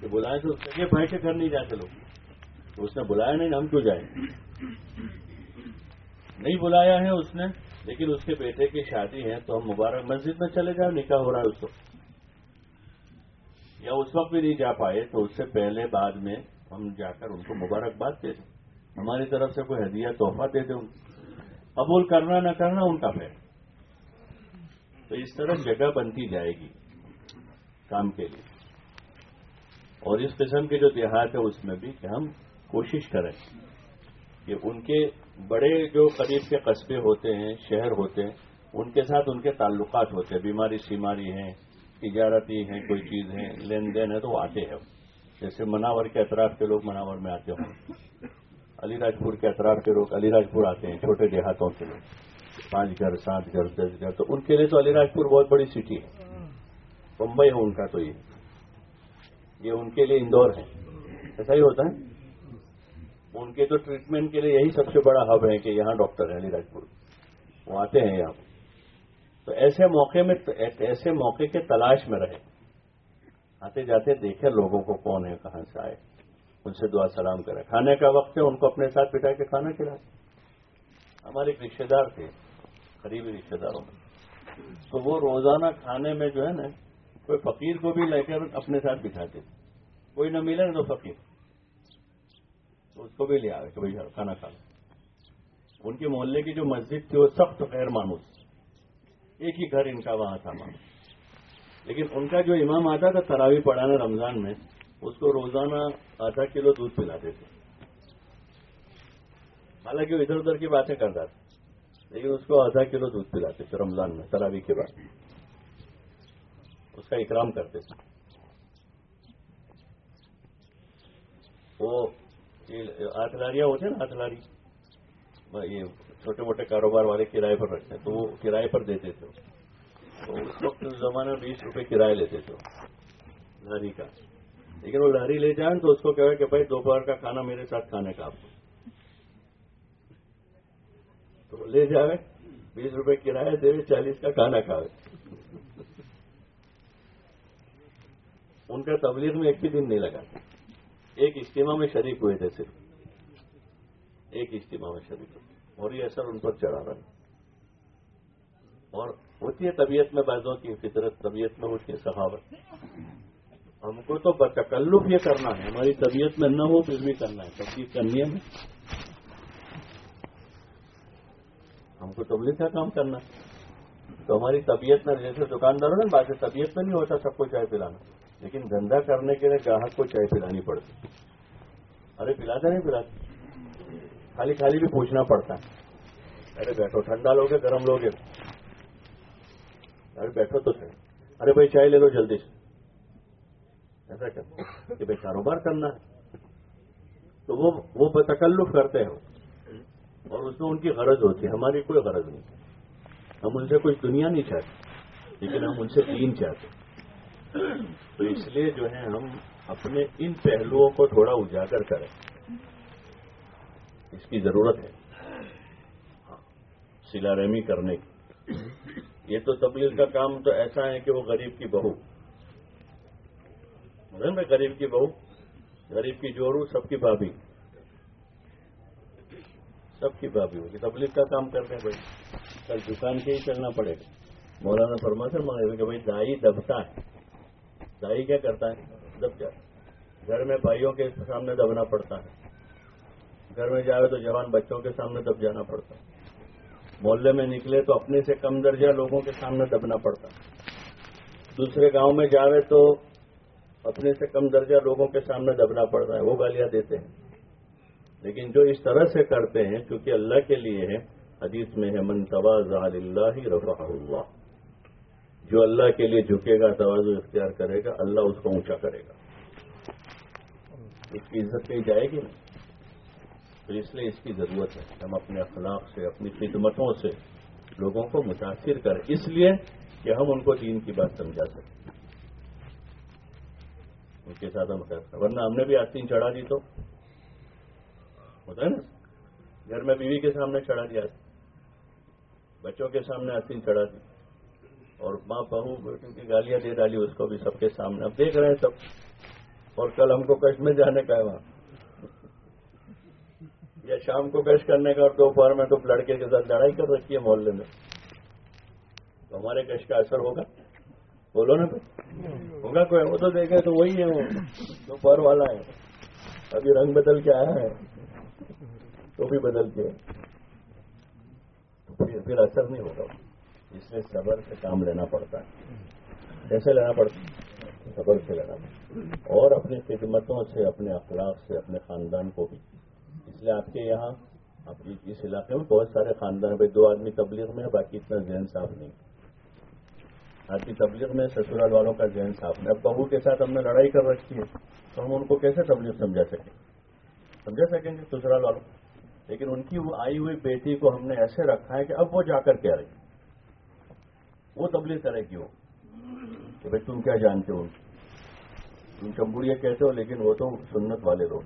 D: کہ بلائے تو یہ بھائی کے گھر نہیں جاتے لوگ۔ تو اس نے بلایا نہیں، ہم کیوں جائیں؟ نہیں بلایا ہے اس نے، لیکن اس کے بیٹے کی شادی ہے تو ہم مبارک مسجد میں چلے جائیں، نکاح ہو رہا ہے اس وقت۔ یا اس وقت بھی نہیں جا پائے تو اس سے پہلے بعد میں ہم جا کر ان کو مبارکباد دے دیں۔ ہماری طرف سے کوئی ہدیہ، تحفہ دے دیں۔ قبول کرنا نہ کرنا ان کا پھر تو اس طرح جگہ بنتی جائے گی کام کے لیے۔ اور اس قسم کے جو دیہات ہے اس میں بھی کہ ہم کوشش کریں کہ ان کے بڑے جو قریب کے قصبے ہوتے ہیں، شہر ہوتے ہیں، ان کے ساتھ ان کے تعلقات ہوتے ہیں۔ بیماری سیماری ہیں، تجارتی ہیں، کوئی چیز ہے لین دین ہے تو وہ آتے ہیں۔ جیسے مناور کے اطراف کے لوگ مناور میں آتے ہوں۔ علی راج پور کے اطراف کے لوگ علی راج پور آتے ہیں، چھوٹے دیہاتوں کے لوگ۔ پانچ گھر، سات گھر، دس گھر، تو ان کے لیے تو علی راج پور بہت بڑی سٹی ہے۔ بمبئی ہے ان کا تو یہ۔ یہ ان کے لیے اندور ہے ایسا ہی ہوتا ہے۔ ان کے تو ٹریٹمنٹ کے لیے یہی سب سے بڑا ہب ہے کہ یہاں ڈاکٹر ہے علی راج پور وہ آتے ہیں یہاں۔ تو ایسے موقع میں ایسے موقع کے تلاش میں رہے۔ آتے جاتے دیکھے لوگوں کو کون ہے، کہاں سے آئے۔ ان سے دعا سلام کرے کھانے کا وقت ہے، ان کو اپنے ساتھ بٹھا کے کھانا کھلائے ہمارے ایک رشتے دار تھے، قریبی رشتے داروں میں۔ تو وہ روزانہ کھانے میں جو ہے نا کوئی فقیر کو بھی لے کر اپنے ساتھ بٹھاتے تھے کوئی نہ ملے نا تو فقیر۔ تو اس کو بھی لے آئے کہ بھائی کھانا کھانا ان کے محلے کی جو مسجد تھی وہ سخت غیر مانوس ایک ہی گھر ان کا وہاں تھا مانوس۔ لیکن ان کا جو امام آتا تھا تراوی پڑھانا رمضان میں، اس کو روزانہ آدھا کلو دودھ پلاتے تھے۔ حالانکہ وہ ادھر ادھر کی باتیں کرتا تھا، لیکن اس کو آدھا کلو دودھ پلاتے تھے رمضان میں تراوی کے بعد۔ اس کا اکرام کرتے تھے وہ آٹھ لاریاں ہوتے ہیں نا آٹھ لاری یہ چھوٹے موٹے کاروبار والے کرائے پر رکھتے ہیں، تو وہ کرائے پر دیتے تھے۔ تو اس وقت زمانے میں بیس روپے کرایہ لیتے تھے۔ لاری کا۔ لیکن وہ لہری لے جائیں تو اس کو کہ بھائی دوپہر کا کھانا میرے ساتھ کھانے کا آپ کو۔ تو لے جائے، بیس روپے کرایہ دے، چالیس کا کھانا کھاوے ان کا تبلیغ میں ایک بھی دن نہیں لگا۔ ایک اجتماع میں شریک ہوئے تھے صرف۔ ایک اجتماع میں شریک ہوئے۔ اور یہ اثر ان پر چڑھا رہا ہے۔ اور ہوتی ہے طبیعت میں بعضوں کی فطرت، طبیعت میں ہوتی ہے سخاوت ہم کو تو تکلف یہ کرنا ہے۔ ہماری طبیعت میں نہ ہو پھر بھی کرنا ہے۔ تبدیل کرنی ہے۔ ہم کو تبلیغ کا کام کرنا ہے۔ تو ہماری طبیعت میں جیسے دکانداروں نا بات طبیعت میں نہیں ہوتا، سب کو چائے پلانا۔ لیکن دھندا کرنے کے لیے گاہک کو چائے پلانی پڑتی ارے پلاتے نہیں پلاتے خالی خالی بھی پوچھنا پڑتا ارے، بیٹھو، ٹھنڈا لوگے، گرم لوگے۔ ارے، بیٹھو تو صحیح۔ ارے بھائی، چائے لے لو جلدی سے۔ ایسا کرنا کہ بھائی، کاروبار کرنا ہے۔ تو وہ وہ بتکلف کرتے ہیں۔ اور اس میں ان کی غرض ہوتی ہے۔ ہماری کوئی غرض نہیں۔ ہم ان سے کوئی دنیا نہیں چاہتے، لیکن ہم ان سے دین چاہتے تو اس لیے جو ہے ہم اپنے ان پہلوؤں کو تھوڑا اجاگر کریں۔ اس کی ضرورت ہے۔ ہاں، سلا رحمی کرنے کی۔ یہ تو تبلیغ کا کام تو ایسا ہے کہ وہ غریب کی بہو۔ نا غریب کی بہو، غریب کی جورو سب کی بھابھی۔ سب کی بھابھی ہوگی۔ تبلیغ کا کام کرتے ہیں بھائی۔ کل دکان کے ہی چلنا پڑے گا۔ مولانا فرما سے مانگے کہ بھائی دائی دبتا ہے۔ دائی کیا کرتا ہے؟ دب جاتا گھر میں بھائیوں کے سامنے دبنا پڑتا ہے۔ گھر میں جاوے تو جوان بچوں کے سامنے دب جانا پڑتا ہے۔ محلے میں نکلے تو اپنے سے کم درجہ لوگوں کے سامنے دبنا پڑتا ہے۔ دوسرے گاؤں میں جاوے تو اپنے سے کم درجہ لوگوں کے سامنے دبنا پڑتا ہے۔ وہ گالیاں دیتے ہیں۔ لیکن جو اس طرح سے کرتے ہیں، کیونکہ اللہ کے لیے ہے حدیث میں ہے، من تواز اللہ رفا اللہ. جو اللہ کے لیے جھکے گا توازو اختیار کرے گا، اللہ اس کو اونچا کرے گا۔ اس کی عزت کہیں جائے گی نا تو اس لیے اس کی ضرورت ہے ہم اپنے اخلاق سے، اپنی خدمتوں سے لوگوں کو متاثر کریں۔ اس لیے کہ ہم ان کو دین کی بات سمجھا سکیں۔ ان کے ساتھ ہم کرتے ورنہ ہم نے بھی آستین چڑھا دی تو۔ ہوتا ہے نا؟ گھر میں بیوی کے سامنے چڑھا دیا۔ بچوں کے سامنے آستین چڑھا دی۔ اور ماں بہو بیٹی کی گالیاں دے ڈالی، اس کو بھی سب کے سامنے۔ اب دیکھ رہے ہیں سب۔ اور کل ہم کو کشمیر جانے کا ہے وہاں۔ یا شام کو گشت کرنے کا اور دوپہر میں تو لڑکے کے ساتھ لڑائی کر رکھی ہے محلے میں۔ تو ہمارے گشت کا اثر ہوگا؟ بولو نا ہوگا کوئی؟ وہ تو دیکھے تو وہی ہے وہ۔ دوپہر والا ہے۔ ابھی رنگ بدل کے آیا ہے۔ تو بھی بدل کے۔ پھر اثر نہیں ہوگا۔ اس لیے صبر سے کام لینا پڑتا ہے۔ کیسے لینا پڑتا ہے؟ صبر سے لینا پڑتا ہے۔ اور اپنی خدمتوں سے، اپنے اخلاق سے، اپنے خاندان کو بھی۔ اس لیے آپ کے یہاں، آپ اس علاقے میں بہت سارے خاندان بھائی، دو آدمی تبلیغ میں ہے باقی اتنا ذہن صاف نہیں۔ آپ کی تبلیغ میں سسرال والوں کا ذہن صاف نہیں۔ اب بہو کے ساتھ ہم نے لڑائی کر رکھی ہے، تو ہم ان کو کیسے تبلیغ سمجھا سکیں؟ سمجھا سکیں گے سسرال والوں لیکن ان کی آئی ہوئی بیٹی کو ہم نے ایسے رکھا ہے کہ اب وہ جا کر کہہ رہی وہ تبلیغ کرے گی وہ کہ بھائی تم کیا جانتے ہو؟ تم چمبوڑیا کہتے ہو، لیکن وہ تو سنت والے لوگ۔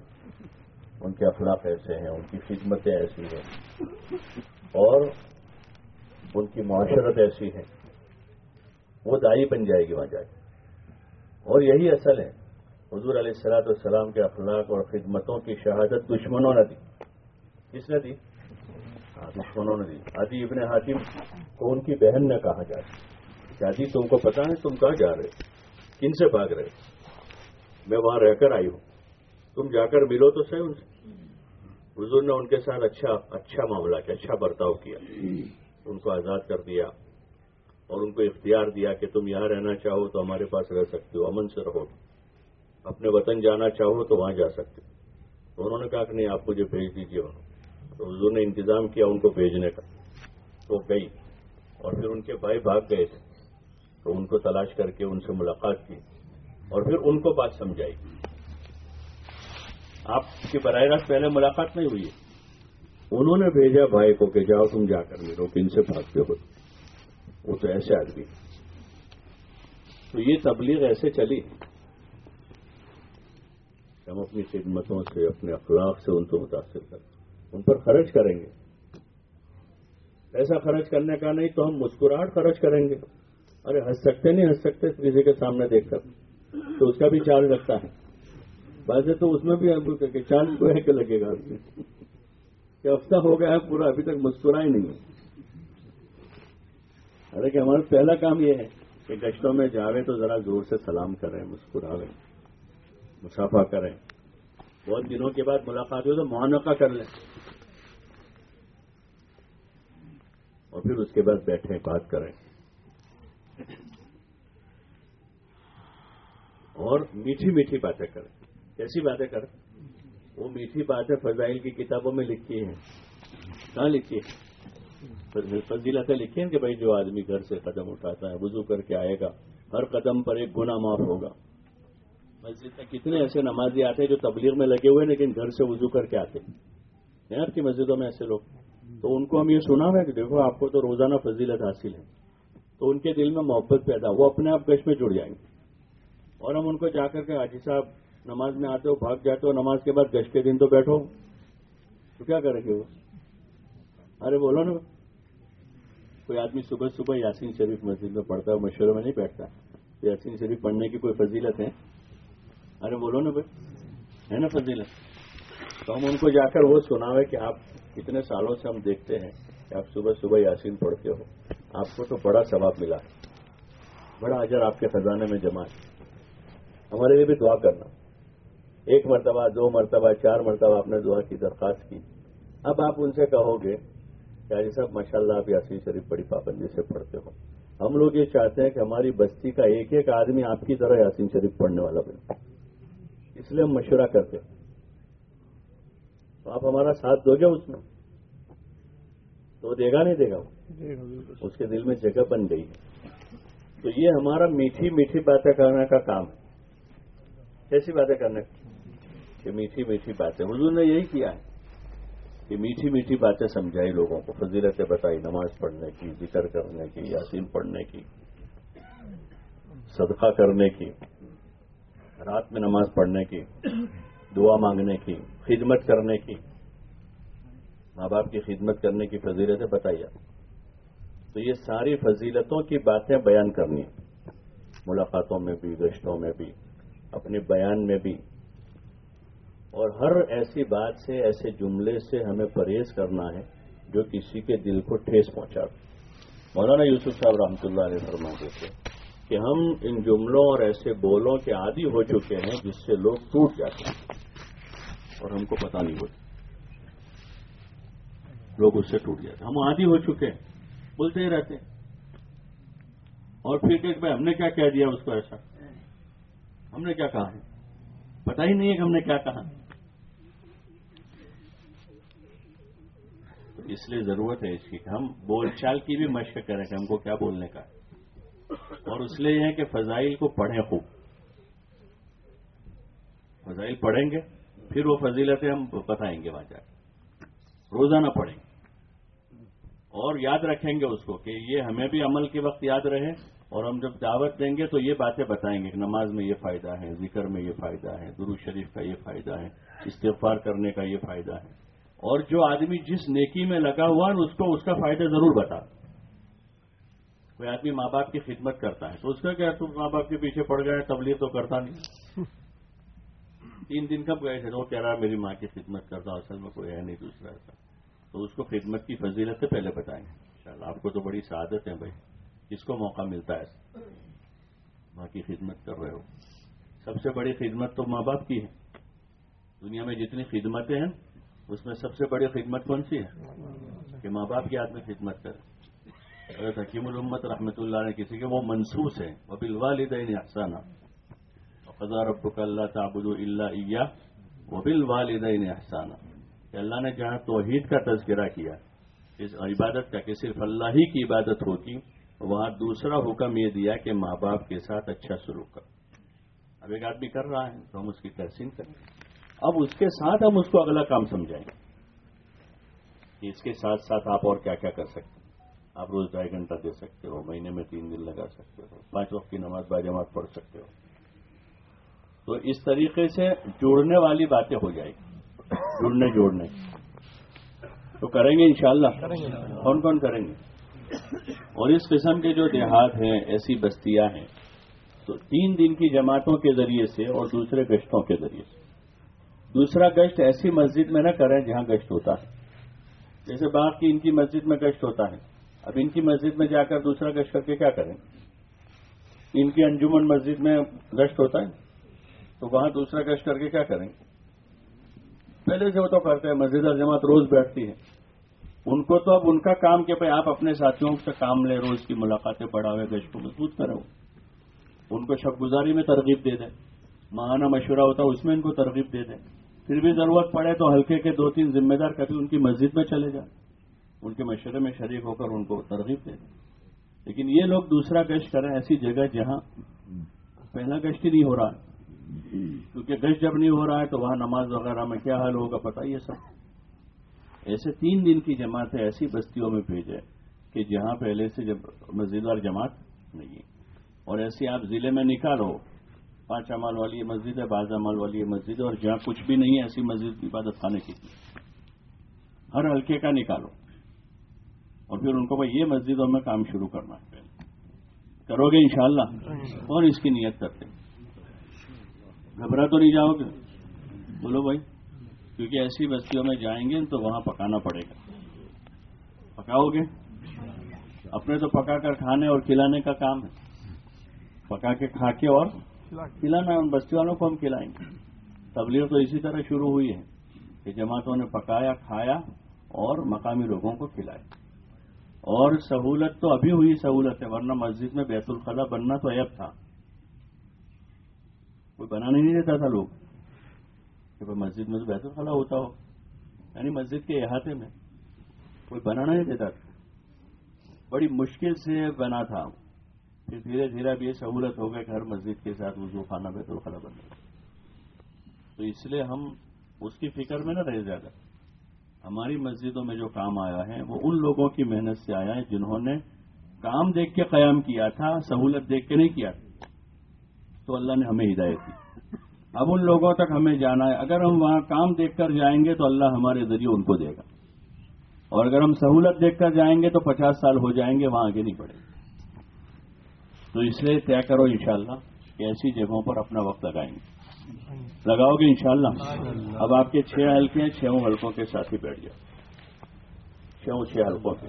D: ان کے اخلاق ایسے ہیں، ان کی خدمتیں ایسی ہیں۔ اور ان کی معاشرت ایسی ہے۔ وہ دائی بن جائے گی وہاں جا کے۔ اور یہی اصل ہے۔ حضور علیہ السلاۃ والسلام کے اخلاق اور خدمتوں کی شہادت دشمنوں نے دی۔ کس نے دی؟ دشمنوں نے دی ابن حاتم کو ان کی بہن نے کہا جاتی کہ آدی تم کو پتا ہے تم کہاں جا رہے کن سے بھاگ رہے میں وہاں رہ کر آئی ہوں۔ تم جا کر ملو تو صحیح ان سے۔ حضور نے ان کے ساتھ اچھا اچھا معاملہ کیا اچھا برتاؤ کیا۔ ان کو آزاد کر دیا اور ان کو اختیار دیا کہ تم یہاں رہنا چاہو تو ہمارے پاس رہ سکتے ہو، امن سے رہو۔ اپنے وطن جانا چاہو تو وہاں جا سکتے ہو۔ انہوں نے کہا کہ نہیں، آپ مجھے بھیج دیجیے وہاں تو حضور نے انتظام کیا ان کو بھیجنے کا تو گئی اور پھر ان کے بھائی بھاگ گئے تھے تو ان کو تلاش کر کے ان سے ملاقات کی اور پھر ان کو بات سمجھائی۔ آپ کی براہ راست پہلے ملاقات نہیں ہوئی انہوں نے بھیجا بھائی کو کہ جاؤ تم جا کر ملو کن سے بھاگتے ہو۔ وہ تو ایسے آدمی تو یہ تبلیغ ایسے چلی۔ کہ ہم اپنی خدمتوں سے اپنے اخلاق سے ان کو متاثر کریں ان پر خرچ کریں گے۔ ایسا خرچ کرنے کا نہیں تو ہم مسکراہٹ خرچ کریں گے۔ ارے، ہنس سکتے نہیں، ہنس سکتے کسی کے سامنے دیکھ کر۔ تو اس کا بھی چارج لگتا ہے۔ ویسے تو اس میں بھی چارج کو ہے کہ لگے گا کہ ہفتہ ہو گیا ہے، پورا ابھی تک مسکرا ہی نہیں ہے۔ ارے کہ ہمارا پہلا کام یہ ہے کہ گشتوں میں جاوے تو ذرا زور سے سلام کریں، مسکراویں، مسافہ کریں۔ بہت دنوں کے بعد ملاقات ہو تو معانقہ کر لیں۔ اور پھر اس کے بعد بیٹھیں، بات کریں۔ اور میٹھی میٹھی باتیں کریں۔ کیسی باتیں کریں؟ وہ میٹھی باتیں فضائل کی کتابوں میں لکھی ہیں۔ کہاں لکھی ہے فضیلتیں لکھی ہیں کہ بھائی جو آدمی گھر سے قدم اٹھاتا ہے، وضو کر کے آئے گا، ہر قدم پر ایک گنا معاف ہوگا۔ مسجد میں کتنے ایسے نمازی آتے ہیں جو تبلیغ میں لگے ہوئے لیکن گھر سے وضو کر کے آتے ہیں۔ آپ کی مسجدوں میں ایسے لوگ۔ تو ان کو ہم یہ سنا ہے کہ دیکھو آپ کو تو روزانہ فضیلت حاصل ہے۔ تو ان کے دل میں محبت پیدا، وہ اپنے آپ گش میں جڑ جائیں گے۔ اور ہم ان کو جا کر کے حاجی صاحب نماز میں آتے ہو، بھاگ جاتے ہو، نماز کے بعد گش کے دن تو بیٹھو۔ تو کیا کریں گے وہ؟ ارے بولو نا۔ کوئی آدمی صبح صبح یاسین شریف مسجد میں پڑھتا ہے، مشورے میں نہیں بیٹھتا۔ یاسین شریف پڑھنے کی کوئی فضیلت ہے؟ ارے بولو نا بھائی، ہے نا فضیلت؟ تو ہم ان کو جا کر وہ سنا کہ آپ کتنے سالوں سے ہم دیکھتے ہیں کہ آپ صبح صبح یاسین پڑھتے ہو، آپ کو تو بڑا ثواب ملا۔ بڑا اجر آپ کے خزانے میں جمع ہے۔ ہمارے لیے بھی دعا کرنا۔ ایک مرتبہ، دو مرتبہ، چار مرتبہ آپ نے دعا کی، درخواست کی۔ اب آپ ان سے کہو گے کہ آج صاحب ماشاء اللہ آپ یاسین شریف بڑی پابندی سے پڑھتے ہو۔ ہم لوگ یہ چاہتے ہیں کہ ہماری بستی کا ایک ایک آدمی آپ کی طرح یاسین شریف پڑھنے والا بنے۔ اس لیے ہم مشورہ کرتے ہیں۔ تو آپ ہمارا ساتھ دو گے اس میں؟ تو دے گا نہیں دے گا اس کے دل میں جگہ بن گئی تو یہ ہمارا میٹھی میٹھی باتیں کرنے کا کام ہے۔ کیسی باتیں کرنے؟ کہ میٹھی میٹھی باتیں۔ حضور نے یہی کیا ہے کہ میٹھی میٹھی باتیں سمجھائی لوگوں کو فضیلتیں بتائی نماز پڑھنے کی ذکر کرنے کی یاسین پڑھنے کی صدقہ کرنے کی رات میں نماز پڑھنے کی۔ دعا مانگنے کی، خدمت کرنے کی۔ ماں باپ کی خدمت کرنے کی فضیلتیں بتائی تو یہ ساری فضیلتوں کی باتیں بیان کرنی ملاقاتوں میں بھی گشتوں میں بھی، اپنے بیان میں بھی۔ اور ہر ایسی بات سے، ایسے جملے سے ہمیں پرہیز کرنا ہے جو کسی کے دل کو ٹھیس پہنچا مولانا یوسف صاحب رحمۃ اللہ علیہ فرماتے تھے کہ ہم ان جملوں اور ایسے بولوں کے عادی ہو چکے ہیں جس سے لوگ ٹوٹ جاتے ہیں اور ہم کو پتہ نہیں ہوتا۔ لوگ اس سے ٹوٹ جاتے ہیں۔ ہم عادی ہو چکے ہیں، بولتے ہی رہتے ہیں۔ اور پھر کہ بھائی، ہم نے کیا کہہ دیا اس کو ایسا؟ ہم نے کیا کہا؟ ہے پتا ہی نہیں ہے کہ ہم نے کیا کہا۔ تو اس لیے ضرورت ہے اس کی کہ ہم بول چال کی بھی مشق کریں کہ ہم کو کیا بولنے کا اور اس لیے یہ ہے کہ فضائل کو پڑھیں خوب۔ فضائل پڑھیں گے، پھر وہ فضیلتیں ہم بتائیں گے وہاں جا کے۔ روزانہ پڑھیں۔ گے اور یاد رکھیں گے اس کو کہ یہ ہمیں بھی عمل کے وقت یاد رہے اور ہم جب دعوت دیں گے تو یہ باتیں بتائیں گے کہ نماز میں یہ فائدہ ہے، ذکر میں یہ فائدہ ہے درو شریف کا یہ فائدہ ہے، استغفار کرنے کا یہ فائدہ ہے۔ اور جو آدمی جس نیکی میں لگا ہوا ہے، اس کو اس کا فائدہ ضرور بتا۔ کوئی آدمی ماں باپ کی خدمت کرتا ہے تو اس کا کیا تم ماں باپ کے پیچھے پڑ گئے تبلیغ تو کرتا نہیں۔ تین دن کب گئے تھے وہ کہہ رہا میری ماں کی خدمت کرتا اصل میں کوئی ہے نہیں دوسرا ایسا۔ تو اس کو خدمت کی فضیلت سے پہلے بتائیں۔ گے انشاءاللہ آپ کو تو بڑی سعادت ہے بھائی۔ کس کو موقع ملتا ہے ماں کی خدمت کر رہے ہو۔ سب سے بڑی خدمت تو ماں باپ کی ہے۔ دنیا میں جتنی خدمتیں ہیں اس میں سب سے بڑی خدمت کون سی ہے؟ کہ ماں باپ کی آدمی خدمت کرے۔ حکیم الامت رحمۃ اللہ نے کسی کے وہ منسوس ہے وہ بالوالدین احسانہ خزا رب کا اللہ تعبد اللہ عیا وہ بالوالدین احسانہ کہ اللہ نے جہاں توحید کا تذکرہ کیا، اس عبادت کا کہ صرف اللہ ہی کی عبادت ہوتی وہاں دوسرا حکم یہ دیا کہ ماں باپ کے ساتھ اچھا سلوک کر اب ایک آدمی کر رہا ہے، تو ہم اس کی تحسین کریں اب اس کے ساتھ ہم اس کو اگلا کام سمجھائیں گے کہ اس کے ساتھ ساتھ آپ اور کیا کیا کر سکتے ہیں؟ آپ روز ڈھائی گھنٹہ دے سکتے ہو مہینے میں تین دن لگا سکتے ہو پانچ وقت کی نماز با جماعت پڑھ سکتے ہو۔ تو اس طریقے سے جوڑنے والی باتیں ہو جائیں گی۔ جڑنے جوڑنے۔ تو کریں گے انشاءاللہ۔ کون کون کریں گے؟ اور اس قسم کے جو دیہات ہیں ایسی بستیاں ہیں تو تین دن کی جماعتوں کے ذریعے سے اور دوسرے گشتوں کے ذریعے سے۔ دوسرا گشت ایسی مسجد میں نہ کریں جہاں گشت ہوتا ہے۔ جیسے باغ کی ان کی مسجد میں گشت ہوتا ہے۔ اب ان کی مسجد میں جا کر دوسرا گشت کر کے کیا کریں؟ ان کی انجمن مسجد میں گشت ہوتا ہے؟ تو وہاں دوسرا گشت کر کے کیا کریں؟ پہلے سے وہ تو کرتے ہیں، مسجد اور جماعت روز بیٹھتی ہے۔ ان کو تو اب ان کا کام کہ بھائی آپ اپنے ساتھیوں سے کام لے روز کی ملاقاتیں بڑھاوے گشت کو مضبوط کرو ان کو شب گزاری میں ترغیب دے دیں۔ ماہانہ مشورہ ہوتا ہے، اس میں ان کو ترغیب دے دیں۔ پھر بھی ضرورت پڑے تو ہلکے کے دو تین ذمہ دار کبھی ان کی مسجد میں چلے جائیں۔ ان کے مشورے میں شریک ہو کر ان کو ترغیب دے دیں۔ لیکن یہ لوگ دوسرا گشت کریں ایسی جگہ جہاں پہلا گشت ہی نہیں ہو رہا ہے۔ کیونکہ گشت جب نہیں ہو رہا ہے تو وہاں نماز وغیرہ میں کیا حال ہوگا پتا یہ سب۔ ایسے تین دن کی جماعتیں ایسی بستیوں میں بھیجے کہ جہاں پہلے سے جب مسجد اور جماعت نہیں ہے۔ اور ایسی آپ ضلع میں نکالو، پانچ امال والی یہ مسجد ہے، بعض امال والی یہ مسجد ہے، اور جہاں کچھ بھی نہیں ہے، ایسی مسجد عبادت خانے کی۔ ہر ہلکے کا نکالو۔ اور پھر ان کو بھائی یہ مسجدوں میں کام شروع کرنا ہے۔ کرو گے انشاءاللہ۔ اور اس کی نیت کرتے گھبرا تو نہیں جاؤ گے۔ بولو بھائی، کیونکہ ایسی بستیوں میں جائیں گے تو وہاں پکانا پڑے گا۔ پکاؤ گے؟ اپنے تو پکا کر کھانے اور کھلانے کا کام ہے۔ پکا کے کھا کے اور کھلانا، ان بستی والوں کو ہم کھلائیں گے۔ تبلیغ تو اسی طرح شروع ہوئی ہے کہ جماعتوں نے پکایا، کھایا اور مقامی لوگوں کو کھلایا اور سہولت تو ابھی ہوئی سہولت ہے، ورنہ مسجد میں بیت الخلا بننا تو عیب تھا۔ کوئی بنانے نہیں دیتا تھا لوگ۔ کہ بھائی مسجد میں تو بیت الخلا ہوتا ہو۔ یعنی مسجد کے احاطے میں۔ کوئی بنانا نہیں دیتا تھا۔ بڑی مشکل سے بنا تھا۔ پھر دھیرے دھیرے اب یہ سہولت ہو گئی کہ ہر مسجد کے ساتھ وضو خانہ بیت الخلا بن گیا تو اس لیے ہم اس کی فکر میں نہ رہ زیادہ۔ ہماری مسجدوں میں جو کام آیا ہے، وہ ان لوگوں کی محنت سے آیا ہے جنہوں نے کام دیکھ کے قیام کیا تھا، سہولت دیکھ کے نہیں کیا تھا۔ تو اللہ نے ہمیں ہدایت دی۔ اب ان لوگوں تک ہمیں جانا ہے۔ اگر ہم وہاں کام دیکھ کر جائیں گے تو اللہ ہمارے ذریعے ان کو دے گا۔ اور اگر ہم سہولت دیکھ کر جائیں گے تو پچاس سال ہو جائیں گے، وہاں آگے نہیں پڑے گا تو اس لیے طے کرو انشاءاللہ کہ ایسی جگہوں پر اپنا وقت لگائیں گے۔ لگاؤ گے انشاءاللہ۔ اب آپ کے چھ حلقے ہیں چھوں حلقوں کے ساتھ ہی بیٹھ جاؤ چھوں چھ حلقوں کے۔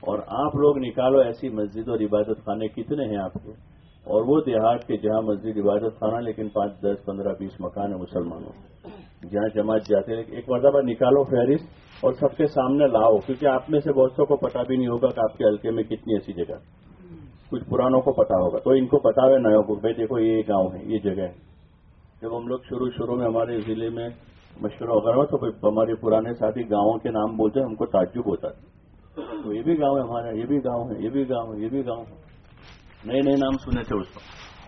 D: اور آپ لوگ نکالو ایسی مسجد اور عبادت خانے کتنے ہیں آپ کے؟ اور وہ دیہات کے جہاں مسجد عبادت خانہ لیکن پانچ دس پندرہ بیس مکان ہیں مسلمانوں جہاں جماعت جاتے ہیں ایک مرتبہ نکالو فہرست اور سب کے سامنے لاؤ کیونکہ آپ میں سے بہت سو کو پتا بھی نہیں ہوگا کہ آپ کے حلقے میں کتنی ایسی جگہ۔ کچھ پرانوں کو پتا ہوگا۔ تو ان کو بتاوے نئے کو بھائی دیکھو یہ گاؤں ہے یہ جگہ ہے۔ جب ہم لوگ شروع شروع میں ہمارے ضلع میں مشورہ وغیرہ ہوا تو ہمارے پرانے ساتھی گاؤں کے نام بولتے ہیں ہم کو تعجب ہوتا تھا۔ تو یہ بھی گاؤں ہے ہمارا یہ بھی گاؤں ہے یہ بھی گاؤں ہے یہ بھی گاؤں ہے۔ نئے نئے نام سنے تھے اس کو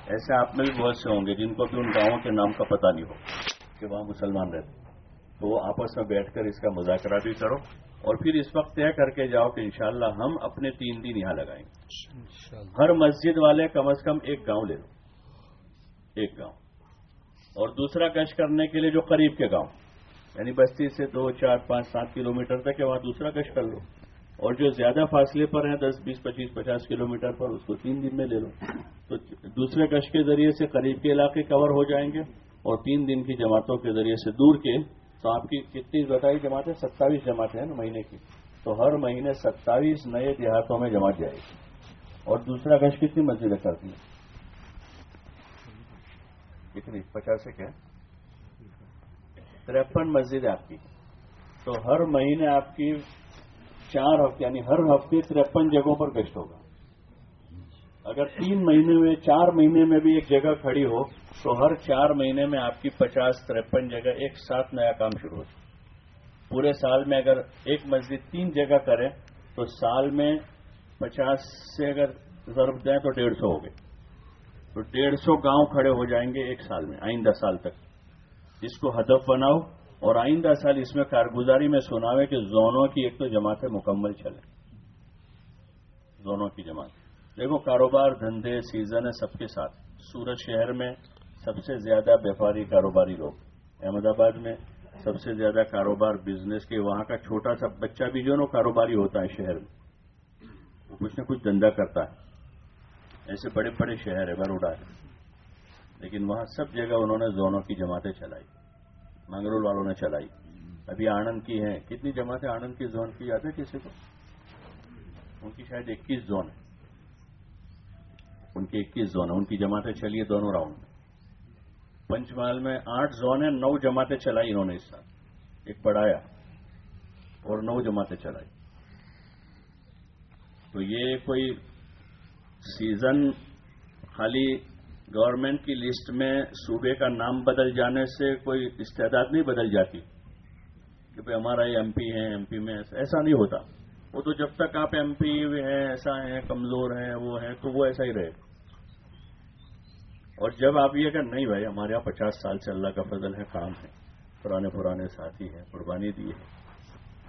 D: ایسے آپ میں بھی بہت سے ہوں گے جن کو بھی ان گاؤں کے نام کا پتہ نہیں ہو کہ وہاں مسلمان رہتے تو وہ آپس میں بیٹھ کر اس کا مذاکرہ بھی کرو اور پھر اس وقت طے کر کے جاؤ کہ انشاءاللہ ہم اپنے تین دن یہاں لگائیں گے۔ ہر مسجد والے کم از کم ایک گاؤں لے لو۔ ایک گاؤں۔ اور دوسرا گشت کرنے کے لیے جو قریب کے گاؤں یعنی بستی سے دو، چار، پانچ، سات کلو میٹر تک ہے وہاں دوسرا گشت کر لو۔ اور جو زیادہ فاصلے پر ہیں، دس، بیس، پچیس، پچاس کلو میٹر پر، اس کو تین دن میں لے لو۔ تو دوسرے گشت کے ذریعے سے قریب کے علاقے کور ہو جائیں گے اور تین دن کی جماعتوں کے ذریعے سے دور کے تو آپ کی کتنی بتائی جماعتیں ستاویس جماعتیں ہیں نا مہینے کی۔ تو ہر مہینے ستاویس نئے دیہاتوں میں جماعت جائے گی۔ اور دوسرا گش کتنی مسجدیں کرتی ہیں؟ کتنی پچاس کیا ترپن مسجد ہے آپ کی۔ تو ہر مہینے آپ کی چار ہفتے یعنی ہر ہفتے ترپن جگہوں پر گشت ہوگا۔ اگر تین مہینے میں، چار مہینے میں بھی ایک جگہ کھڑی ہو، تو ہر چار مہینے میں آپ کی پچاس ترپن جگہ ایک ساتھ نیا کام شروع ہو پورے سال میں اگر ایک مسجد تین جگہ کرے، تو سال میں پچاس سے اگر ضرب دیں تو ڈیڑھ سو ہو گئے۔ تو ڈیڑھ سو گاؤں کھڑے ہو جائیں گے ایک سال میں، آئندہ سال تک۔ اس کو ہدف بناؤ اور آئندہ سال اس میں کارگزاری میں سناوے کہ زونوں کی ایک تو جماعتیں مکمل چلے۔ زونوں کی جماعت۔ دیکھو، کاروبار دھندے سیزن ہے سب کے ساتھ۔ سورت شہر میں سب سے زیادہ بیپاری کاروباری لوگ۔ احمد آباد میں سب سے زیادہ کاروبار بزنس کے، وہاں کا چھوٹا سا بچہ بھی جو نا کاروباری ہوتا ہے شہر میں۔ وہ کچھ نہ کچھ دھندا کرتا ہے۔ ایسے بڑے بڑے شہر ہے بروڈا ہے لیکن وہاں سب جگہ انہوں نے زونوں کی جماعتیں چلائی، منگرول والوں نے چلائی۔ ابھی آنند کی ہیں۔ کتنی جماعتیں آنند کی زون کی یاد ہے کسی کو؟ ان کی شاید اکیس زون ہے ان کی اکیس زون ہے ان کی جماعتیں چلی ہے دونوں راؤنڈ میں۔ پنچ محل میں آٹھ زون ہیں، نو جماعتیں چلائی انہوں نے اس سال۔ ایک بڑھایا اور نو جماعتیں چلائی۔ تو یہ کوئی سیزن خالی گورنمنٹ کی لسٹ میں صوبے کا نام بدل جانے سے کوئی استعداد نہیں بدل جاتی کہ بھائی ہمارا یہ ایم پی ہے ایم پی میں ایسا نہیں ہوتا۔ وہ تو جب تک آپ ایم پی ہیں، ایسا ہیں، کمزور ہیں، وہ ہیں، تو وہ ایسا ہی رہے۔ اور جب آپ یہ کہ نہیں بھائی، ہمارے یہاں پچاس سال سے اللہ کا فضل ہے، کام ہے، پرانے پرانے ساتھی ہیں، قربانی دی ہے۔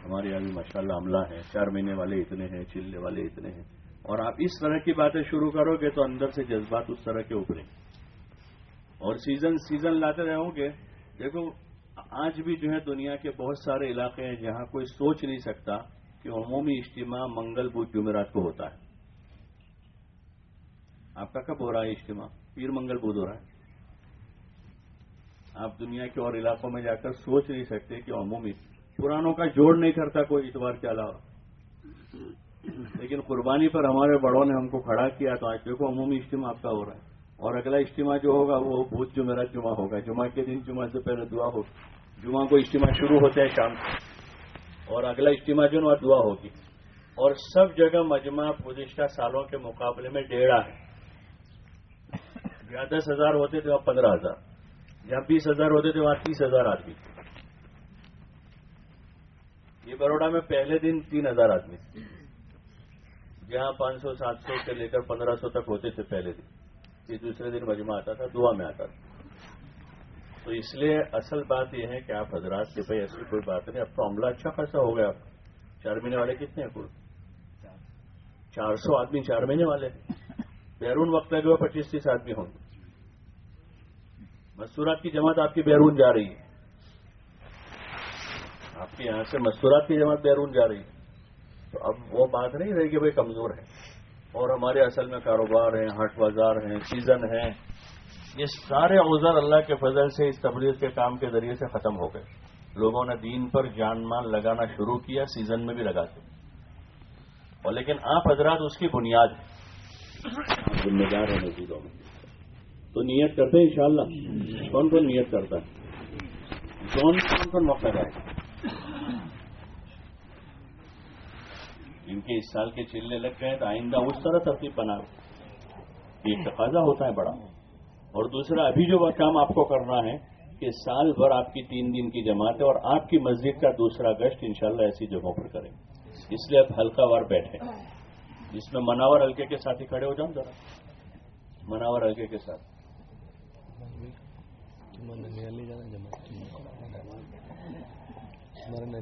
D: ہمارے یہاں بھی ماشاء اللہ عملہ ہیں، چار مہینے والے اتنے ہیں، چلنے والے اتنے ہیں۔ اور آپ اس طرح کی باتیں شروع کرو گے تو اندر سے جذبات اس طرح کے ابھریں اور سیزن سیزن لاتے رہو گے۔ دیکھو، آج بھی جو ہے دنیا کے بہت سارے علاقے ہیں جہاں کوئی سوچ نہیں سکتا کہ عمومی اجتماع منگل بدھ جمعرات کو ہوتا ہے۔ آپ کا کب ہو رہا ہے اجتماع؟ پیر منگل بدھ ہو رہا ہے۔ آپ دنیا کے اور علاقوں میں جا کر سوچ نہیں سکتے کہ عمومی پرانوں کا جوڑ نہیں کرتا کوئی اتوار کے علاوہ۔ لیکن قربانی پر ہمارے بڑوں نے ہم کو کھڑا کیا تو آج دیکھو عمومی اجتماع آپ کا ہو رہا ہے۔ اور اگلا اجتماع جو ہوگا وہ بھوت جمعرات جمعہ ہوگا۔ جمعہ کے دن جمعہ سے پہلے دعا ہوگی جمعہ کو اجتماع شروع ہوتا ہے شام کو۔ اور اگلا اجتماع جو نا دعا ہوگی۔ اور سب جگہ مجمع گزشتہ سالوں کے مقابلے میں ڈیڑھا ہے۔ جہاں دس ہزار ہوتے تھے وہاں پندرہ ہزار۔ جہاں بیس ہزار ہوتے تھے وہاں تیس ہزار آدمی۔ یہ بروڈا میں پہلے دن تین ہزار آدمی۔ جہاں پانچ سو، سات سو سے لے کر پندرہ سو تک ہوتے تھے پہلے دن۔ یہ دوسرے دن مجمع آتا تھا، دعا میں آتا تھا۔ تو اس لیے اصل بات یہ ہے کہ آپ حضرات کے بھائی، ایسی کوئی بات نہیں۔ اب تو عملہ اچھا خاصا ہو گیا۔ آپ چار مہینے والے کتنے ہیں کل؟ چار سو آدمی، چار مہینے والے۔ بیرون وقت لگے ہوئے پچیس تیس آدمی ہوں۔ گے مستورات کی جماعت آپ کی بیرون جا رہی ہے۔ آپ کے یہاں سے مستورات کی جماعت بیرون جا رہی ہے۔ تو اب وہ بات نہیں رہی کہ بھائی کمزور ہے اور ہمارے اصل میں کاروبار ہیں، ہٹ بازار ہیں سیزن ہیں۔ یہ سارے عذر اللہ کے فضل سے اس تبلیغ کے کام کے ذریعے سے ختم ہو گئے۔ لوگوں نے دین پر جان مان لگانا شروع کیا سیزن میں بھی لگاتے اور لیکن آپ حضرات اس کی بنیاد ہے ذمہ دار ہیں مسجدوں میں تو نیت کرتے ہیں انشاءاللہ۔ کون کون نیت کرتا ہے؟ کون کون کون موقع جائے گا ان کے اس سال کے چلنے لگ گئے تو آئندہ اس طرح ترتیب بنا یہ تقاضا ہوتا ہے بڑا۔ اور دوسرا، ابھی جو کام آپ کو کرنا ہے کہ سال بھر آپ کی تین دن کی جماعت ہے اور آپ کی مسجد کا دوسرا گشت انشاءاللہ ایسی جگہوں پر کریں۔ اس لیے آپ ہلکا وار بیٹھے۔ اس میں مناور ہلکے کے ساتھ ہی کھڑے ہو جاؤں ذرا۔ مناور ہلکے کے ساتھ۔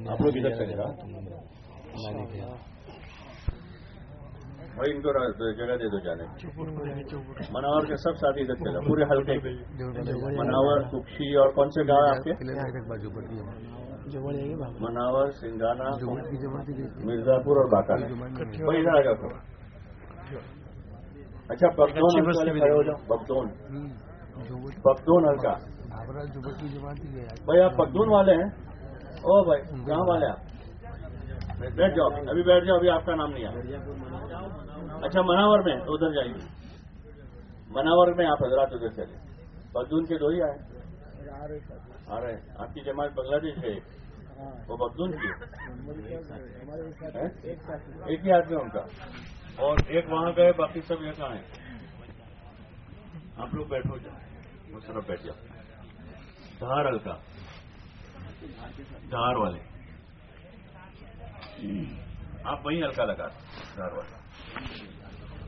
D: آپ لوگ ادھر چلے گا بھائی ان کو جگہ دے دو جانے۔ مناور کے سب ساتھی ادھر چلے پورے ہلکے کے مناور کپشی اور کون سے گاؤں آپ کے؟ مناور سنگانا مرزا پور اور باقا بھائی ادھر آ جاؤ تھوڑا اچھا والے کھڑے ہو جاؤ۔ ہلکا۔ بھائی آپ پکدون والے ہیں؟ او بھائی کہاں والے آپ۔ بیٹھ جاؤ ابھی بیٹھ جاؤ ابھی آپ کا نام نہیں آیا۔ اچھا مناور میں تو ادھر جائیے۔ مناور میں آپ حضرات ادھر چلے پکدون کے دو ہی آئے۔ آ رہے ہیں۔ آپ کی جماعت بنگلہ دیش ہے۔ وہ پکدون کی ایک ہی آدمی ان کا۔ اور ایک وہاں گئے باقی سب یہ کہاں ہیں آپ لوگ بیٹھو جاؤ اس طرف بیٹھ جاؤ دھار ہلکا دھار والے۔ آپ وہیں ہلکا لگا۔ دھار والا Thank you.